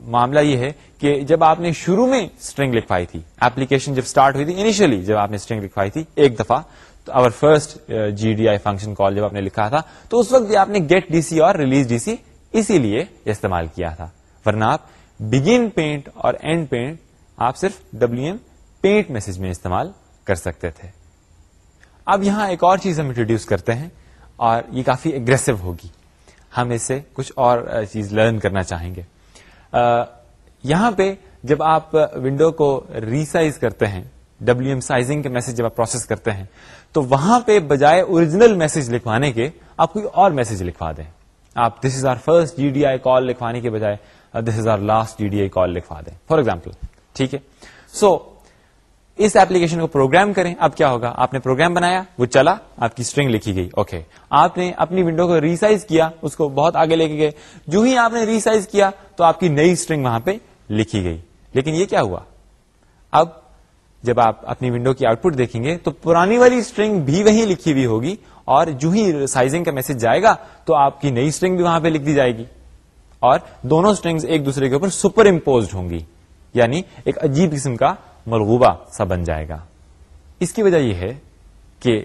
معاملہ یہ ہے کہ جب آپ نے شروع میں اسٹرنگ لکھوائی تھی ایپلیکیشن جب اسٹارٹ ہوئی تھی انیشلی جب آپ نے اسٹرنگ لکھوائی تھی ایک دفعہ اور first G D I function call جب آپ نے لکھا تھا، تو اس وقت بھی آپ نے گیٹ ڈی سی اور ریلیز ڈی سی اسی لیے استعمال کیا تھا۔ ورنہ آپ بگن پینٹ اور اینڈ پینٹ آپ صرف ڈبلو ایم پینٹ میسج میں استعمال کر سکتے تھے۔ اب یہاں ایک اور چیز ہم انٹروڈیوس کرتے ہیں اور یہ کافی اگریسو ہوگی۔ ہم اس سے کچھ اور uh, چیز لرن کرنا چاہیں گے۔ یہاں پہ جب آپ ونڈو کو ریسائز کرتے ہیں ڈبلو ایم سائزنگ کے میسج جب آپ پروسیس کرتے ہیں، تو وہاں پہ بجائے اوریجنل میسج لکھوانے کے، آپ کوئی اور میسج لکھوا دیں۔ آپ دس is our first G D I call لکھوانے کے بجائے this is our last G D I call لکھوا دیں۔ فار ایگزامپل ٹھیک ہے۔ سو اس ایپلیکیشن کو پروگرام کریں۔ اب کیا ہوگا؟ آپ نے پروگرام بنایا، وہ چلا، آپ کی اسٹرنگ لکھی گئی۔ Okay okay. آپ نے اپنی ونڈو کو ریسائز کیا، اس کو بہت آگے لے کے گئے۔ جو ہی آپ نے ریسائز کیا، تو آپ کی نئی اسٹرنگ وہاں پہ لکھی گئی۔ لیکن یہ کیا ہوا؟ اب جب آپ اپنی ونڈو کی آؤٹ پٹ دیکھیں گے، تو پرانی والی اسٹرنگ بھی وہیں لکھی ہوئی ہوگی اور جو ہی سائزنگ کا میسج جائے گا، تو آپ کی نئی اسٹرنگ بھی وہاں پہ لکھ دی جائے گی۔ اور دونوں اسٹرنگ ایک دوسرے کے اوپر سپر امپوز ہوں گی۔ یعنی ایک عجیب قسم کا مرغوبہ سا بن جائے گا۔ اس کی وجہ یہ ہے کہ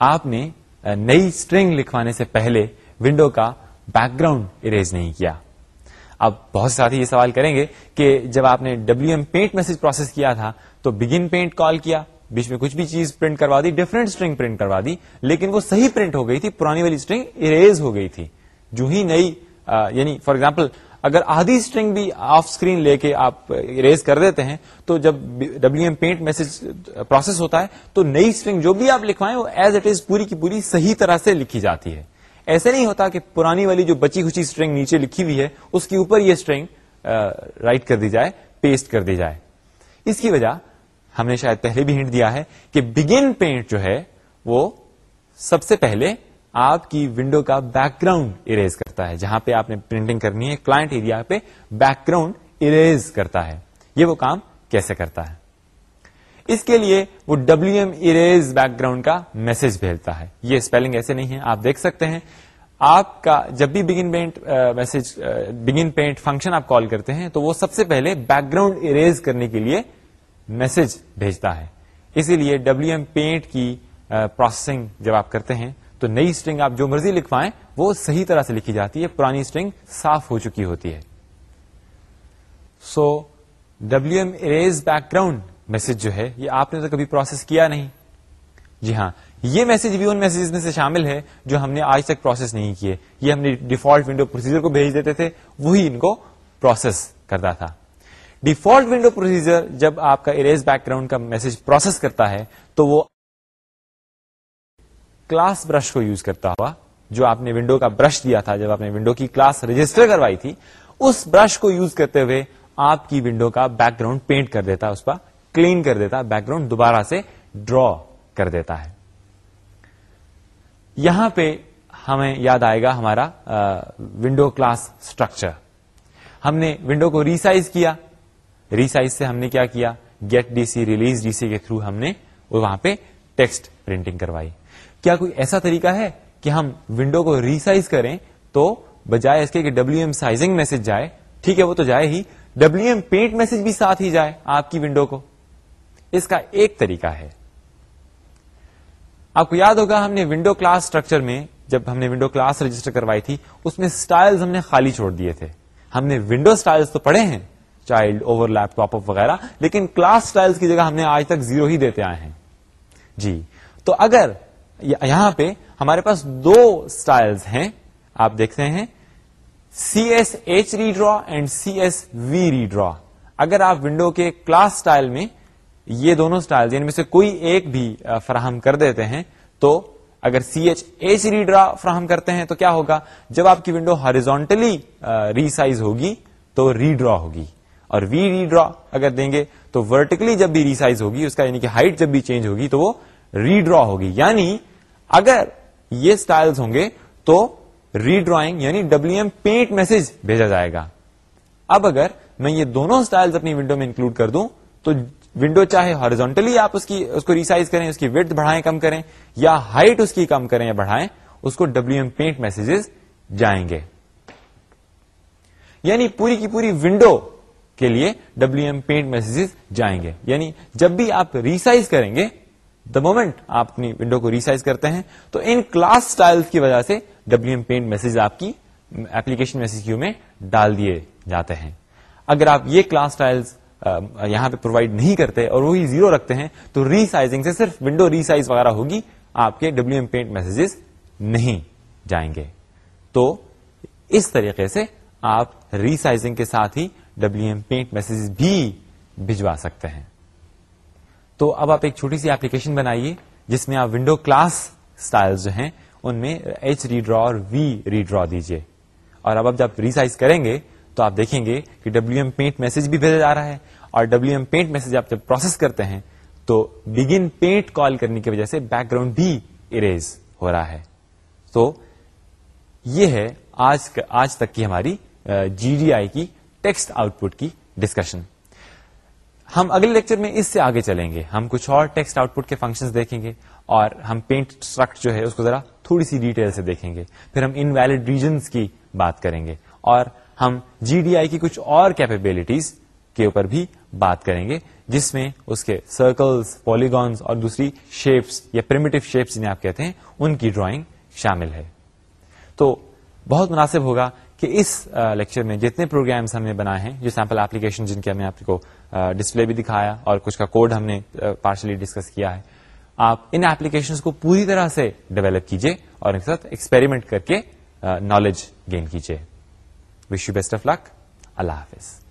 آپ نے نئی اسٹرنگ لکھوانے سے پہلے ونڈو کا بیک گراؤنڈ اریز نہیں کیا۔ اب بہت ساتھی یہ سوال کریں گے کہ جب آپ نے W M paint message process کیا تھا تو بگن پینٹ کال کیا، بیچ میں کچھ بھی چیز پرنٹ کروا دی ڈفرنٹ اسٹرنگ پرنٹ کروا دی، لیکن وہ صحیح پرنٹ ہو گئی تھی، پرانی والی اسٹرنگ اریز ہو گئی تھی۔ جو ہی نئی یعنی فار ایگزامپل اگر آدھی اسٹرنگ بھی آف اسکرین لے کے آپ اریز کر دیتے ہیں، تو جب W M paint message process ہوتا ہے، تو نئی اسٹرنگ جو بھی آپ لکھوائیں، وہ ایز اٹ از پوری کی پوری صحیح طرح سے لکھی جاتی ہے۔ ایسے نہیں ہوتا کہ پرانی والی جو بچی کچی اسٹرنگ نیچے لکھی ہوئی ہے، اس کے اوپر یہ اسٹرنگ رائٹ کر دی جائے پیسٹ کر دی جائے۔ اس کی وجہ ہم نے شاید پہلے بھی ہنٹ دیا ہے کہ بگن پینٹ جو ہے، وہ سب سے پہلے آپ کی ونڈو کا بیک گراؤنڈ اریز کرتا ہے۔ جہاں پہ آپ نے پرنٹنگ کرنی ہے کلائنٹ ایریا پہ بیک گراؤنڈ اریز کرتا ہے۔ یہ وہ کام کیسے کرتا ہے؟ اس کے لیے وہ W M erase background کا میسج بھیجتا ہے۔ یہ اسپیلنگ ایسے نہیں ہے، آپ دیکھ سکتے ہیں۔ آپ کا جب بھی begin paint message begin paint function آپ کال کرتے ہیں، تو وہ سب سے پہلے بیک گراؤنڈ اریز کرنے کے لیے میسج بھیجتا ہے۔ اسی لیے ڈبلو ایم پینٹ کی پروسیسنگ جب آپ کرتے ہیں تو نئی اسٹرنگ آپ جو مرضی لکھوائیں، وہ صحیح طرح سے لکھی جاتی ہے، پرانی اسٹرنگ صاف ہو چکی ہوتی ہے۔ So W M erase background message جو ہے، یہ آپ نے تو کبھی پروسیس کیا نہیں۔ جی ہاں یہ میسج بھی ان میسج میں سے شامل ہے جو ہم نے آج تک پروسیس نہیں کیے۔ یہ ہم نے ڈیفالٹ ونڈو پروسیجر کو بھیج دیتے تھے، وہی ان کو پروسیس کرتا تھا۔ ڈیفالٹ ونڈو پروسیجر جب آپ کا اریز بیک گراؤنڈ کا میسج پروسیس کرتا ہے، تو وہ کلاس برش کو یوز کرتا ہوا، جو آپ نے ونڈو کا برش دیا تھا، جب آپ نے ونڈو کی کلاس رجسٹر کروائی تھی، اس برش کو یوز کرتے ہوئے آپ کی ونڈو کا بیک گراؤنڈ پینٹ کر دیتا، اس پر کلین کر دیتا، بیک گراؤنڈ دوبارہ سے ڈرا کر دیتا ہے۔ یہاں پہ ہمیں یاد آئے گا ہمارا ونڈو کلاس اسٹرکچر ہم نے ونڈو کو ریسائز کیا۔ ریسائز سے ہم نے کیا کیا؟ Get D C, release D C کے تھرو ہم نے وہاں پہ ٹیکسٹ پرنٹنگ کروائی۔ کیا کوئی ایسا طریقہ ہے کہ ہم ونڈو کو ریسائز کریں تو بجائے اس کے کہ ڈبلو ایم سائزنگ میسج جائے؟ ٹھیک ہے، وہ تو جائے ہی۔ ڈبلو ایم پینٹ میسج بھی ساتھ ہی جائے آپ کی ونڈو کو۔ اس کا ایک طریقہ ہے۔ آپ کو یاد ہوگا، ہم نے ونڈو کلاس اسٹرکچر میں، جب ہم نے ونڈو کلاس رجسٹر کروائی تھی، اس میں سٹائلز ہم نے خالی چھوڑ دیے تھے۔ ہم نے ونڈو سٹائلز تو پڑھے ہیں child overlap top up وغیرہ، لیکن کلاس سٹائلز کی جگہ ہم نے آج تک زیرو ہی دیتے آئے ہیں۔ جی۔ تو اگر یہاں پہ ہمارے پاس دو سٹائلز ہیں۔ آپ دیکھتے ہیں۔ C S H redraw and C S V redraw اگر آپ ونڈو کے کلاس سٹائل میں یہ دونوں سٹائل یعنی میں سے کوئی ایک بھی فراہم کر دیتے ہیں، تو اگر سی ایچ ایچ ری ڈرا فراہم کرتے ہیں تو کیا ہوگا؟ جب آپ کی ونڈو ہاریزونٹلی ری سائز ہوگی تو ری ڈرا ہوگی۔ اور وی ری ڈرا اگر دیں گے تو ورٹیکلی جب بھی ری سائز ہوگی، اس کا یعنی کہ ہائٹ جب بھی چینج ہوگی تو وہ ری ڈرا ہوگی۔ یعنی اگر یہ سٹائلز ہوں گے تو ری ڈرائنگ یعنی ڈبلو ایم پینٹ میسج بھیجا جائے گا۔ اب اگر میں یہ دونوں سٹائلز اپنی ونڈو میں انکلوڈ کر دوں، تو ونڈو چاہے ہارزونٹلی آپ اس کی، اس کو ریسائز کریں، اس کی ویٹ بڑھائیں، کم کریں، یا ہائٹ اس کی کم کریں یا بڑھائیں، اس کو ڈبلو ایم پینٹ میسجز جائیں گے۔ یعنی پوری کی پوری ونڈو کے لیے ڈبلو ایم پینٹ میسجز جائیں گے۔ یعنی جب بھی آپ ریسائز کریں گے دا مومنٹ آپ اپنی ونڈو کو ریسائز کرتے ہیں، تو ان کلاس اسٹائل کی وجہ سے ڈبلو ایم پینٹ میسج آپ کی ایپلیکیشن میسج کیو میں ڈال دیے جاتے ہیں۔ اگر آپ یہ کلاس اسٹائل یہاں پہ پرووائڈ نہیں کرتے اور وہی زیرو رکھتے ہیں، تو ری سائزنگ سے صرف ونڈو ری سائز وغیرہ ہوگی، آپ کے ڈبلو ایم پینٹ میسجز نہیں جائیں گے۔ تو اس طریقے سے آپ ری سائزنگ کے ساتھ ہی ڈبلو ایم پینٹ میسج بھی بھجوا سکتے ہیں۔ تو اب آپ ایک چھوٹی سی ایپلیکیشن بنائیے جس میں آپ ونڈو کلاس اسٹائل جو ہیں، ان میں ایچ ری ڈرا اور وی ری ڈرا دیجیے اور اب اب جب ریسائز کریں گے تو آپ دیکھیں گے کہ ڈبلو ایم پینٹ میسج بھی بھیجا جا رہا ہے۔ اور ڈبلو ایم پینٹ میسج آپ جب پروسیس کرتے ہیں تو بگن پینٹ کال کرنے کی وجہ سے بیک گراؤنڈ بھی اریز ہو رہا ہے۔ تو یہ ہے آج آج تک کی ہماری جی ڈی آئی کی ٹیکسٹ آؤٹ پٹ کی ڈسکشن ہم اگلے لیکچر میں اس سے آگے چلیں گے۔ ہم کچھ اور ٹیکسٹ آؤٹ پٹ کے فنکشن دیکھیں گے اور ہم پینٹ اسٹرکٹ جو ہے اس کو ذرا تھوڑی سی ڈیٹیل سے دیکھیں گے۔ پھر ہم ان ویلڈ ریجنس کی بات کریں گے اور ہم جی ڈی آئی کی کچھ اور کیپیبلٹیز کے اوپر بھی بات کریں گے، جس میں اس کے سرکلز پولیگونس اور دوسری شیپس یا پرمیٹو شیپس جنہیں آپ کہتے ہیں، ان کی ڈرائنگ شامل ہے۔ تو بہت مناسب ہوگا کہ اس لیکچر میں جتنے پروگرامس ہم نے بنائے ہیں، جو سیمپل اپلیکیشن جن کے ہم نے آپ کو ڈسپلے بھی دکھایا اور کچھ کا کوڈ ہم نے پارشلی ڈسکس کیا ہے۔ آپ ان ایپلیکیشن کو پوری طرح سے ڈیولپ کیجیے اور ان کے ساتھ ایکسپیریمنٹ کر کے نالج گین کیجیے wish you best of luck اللہ حافظ۔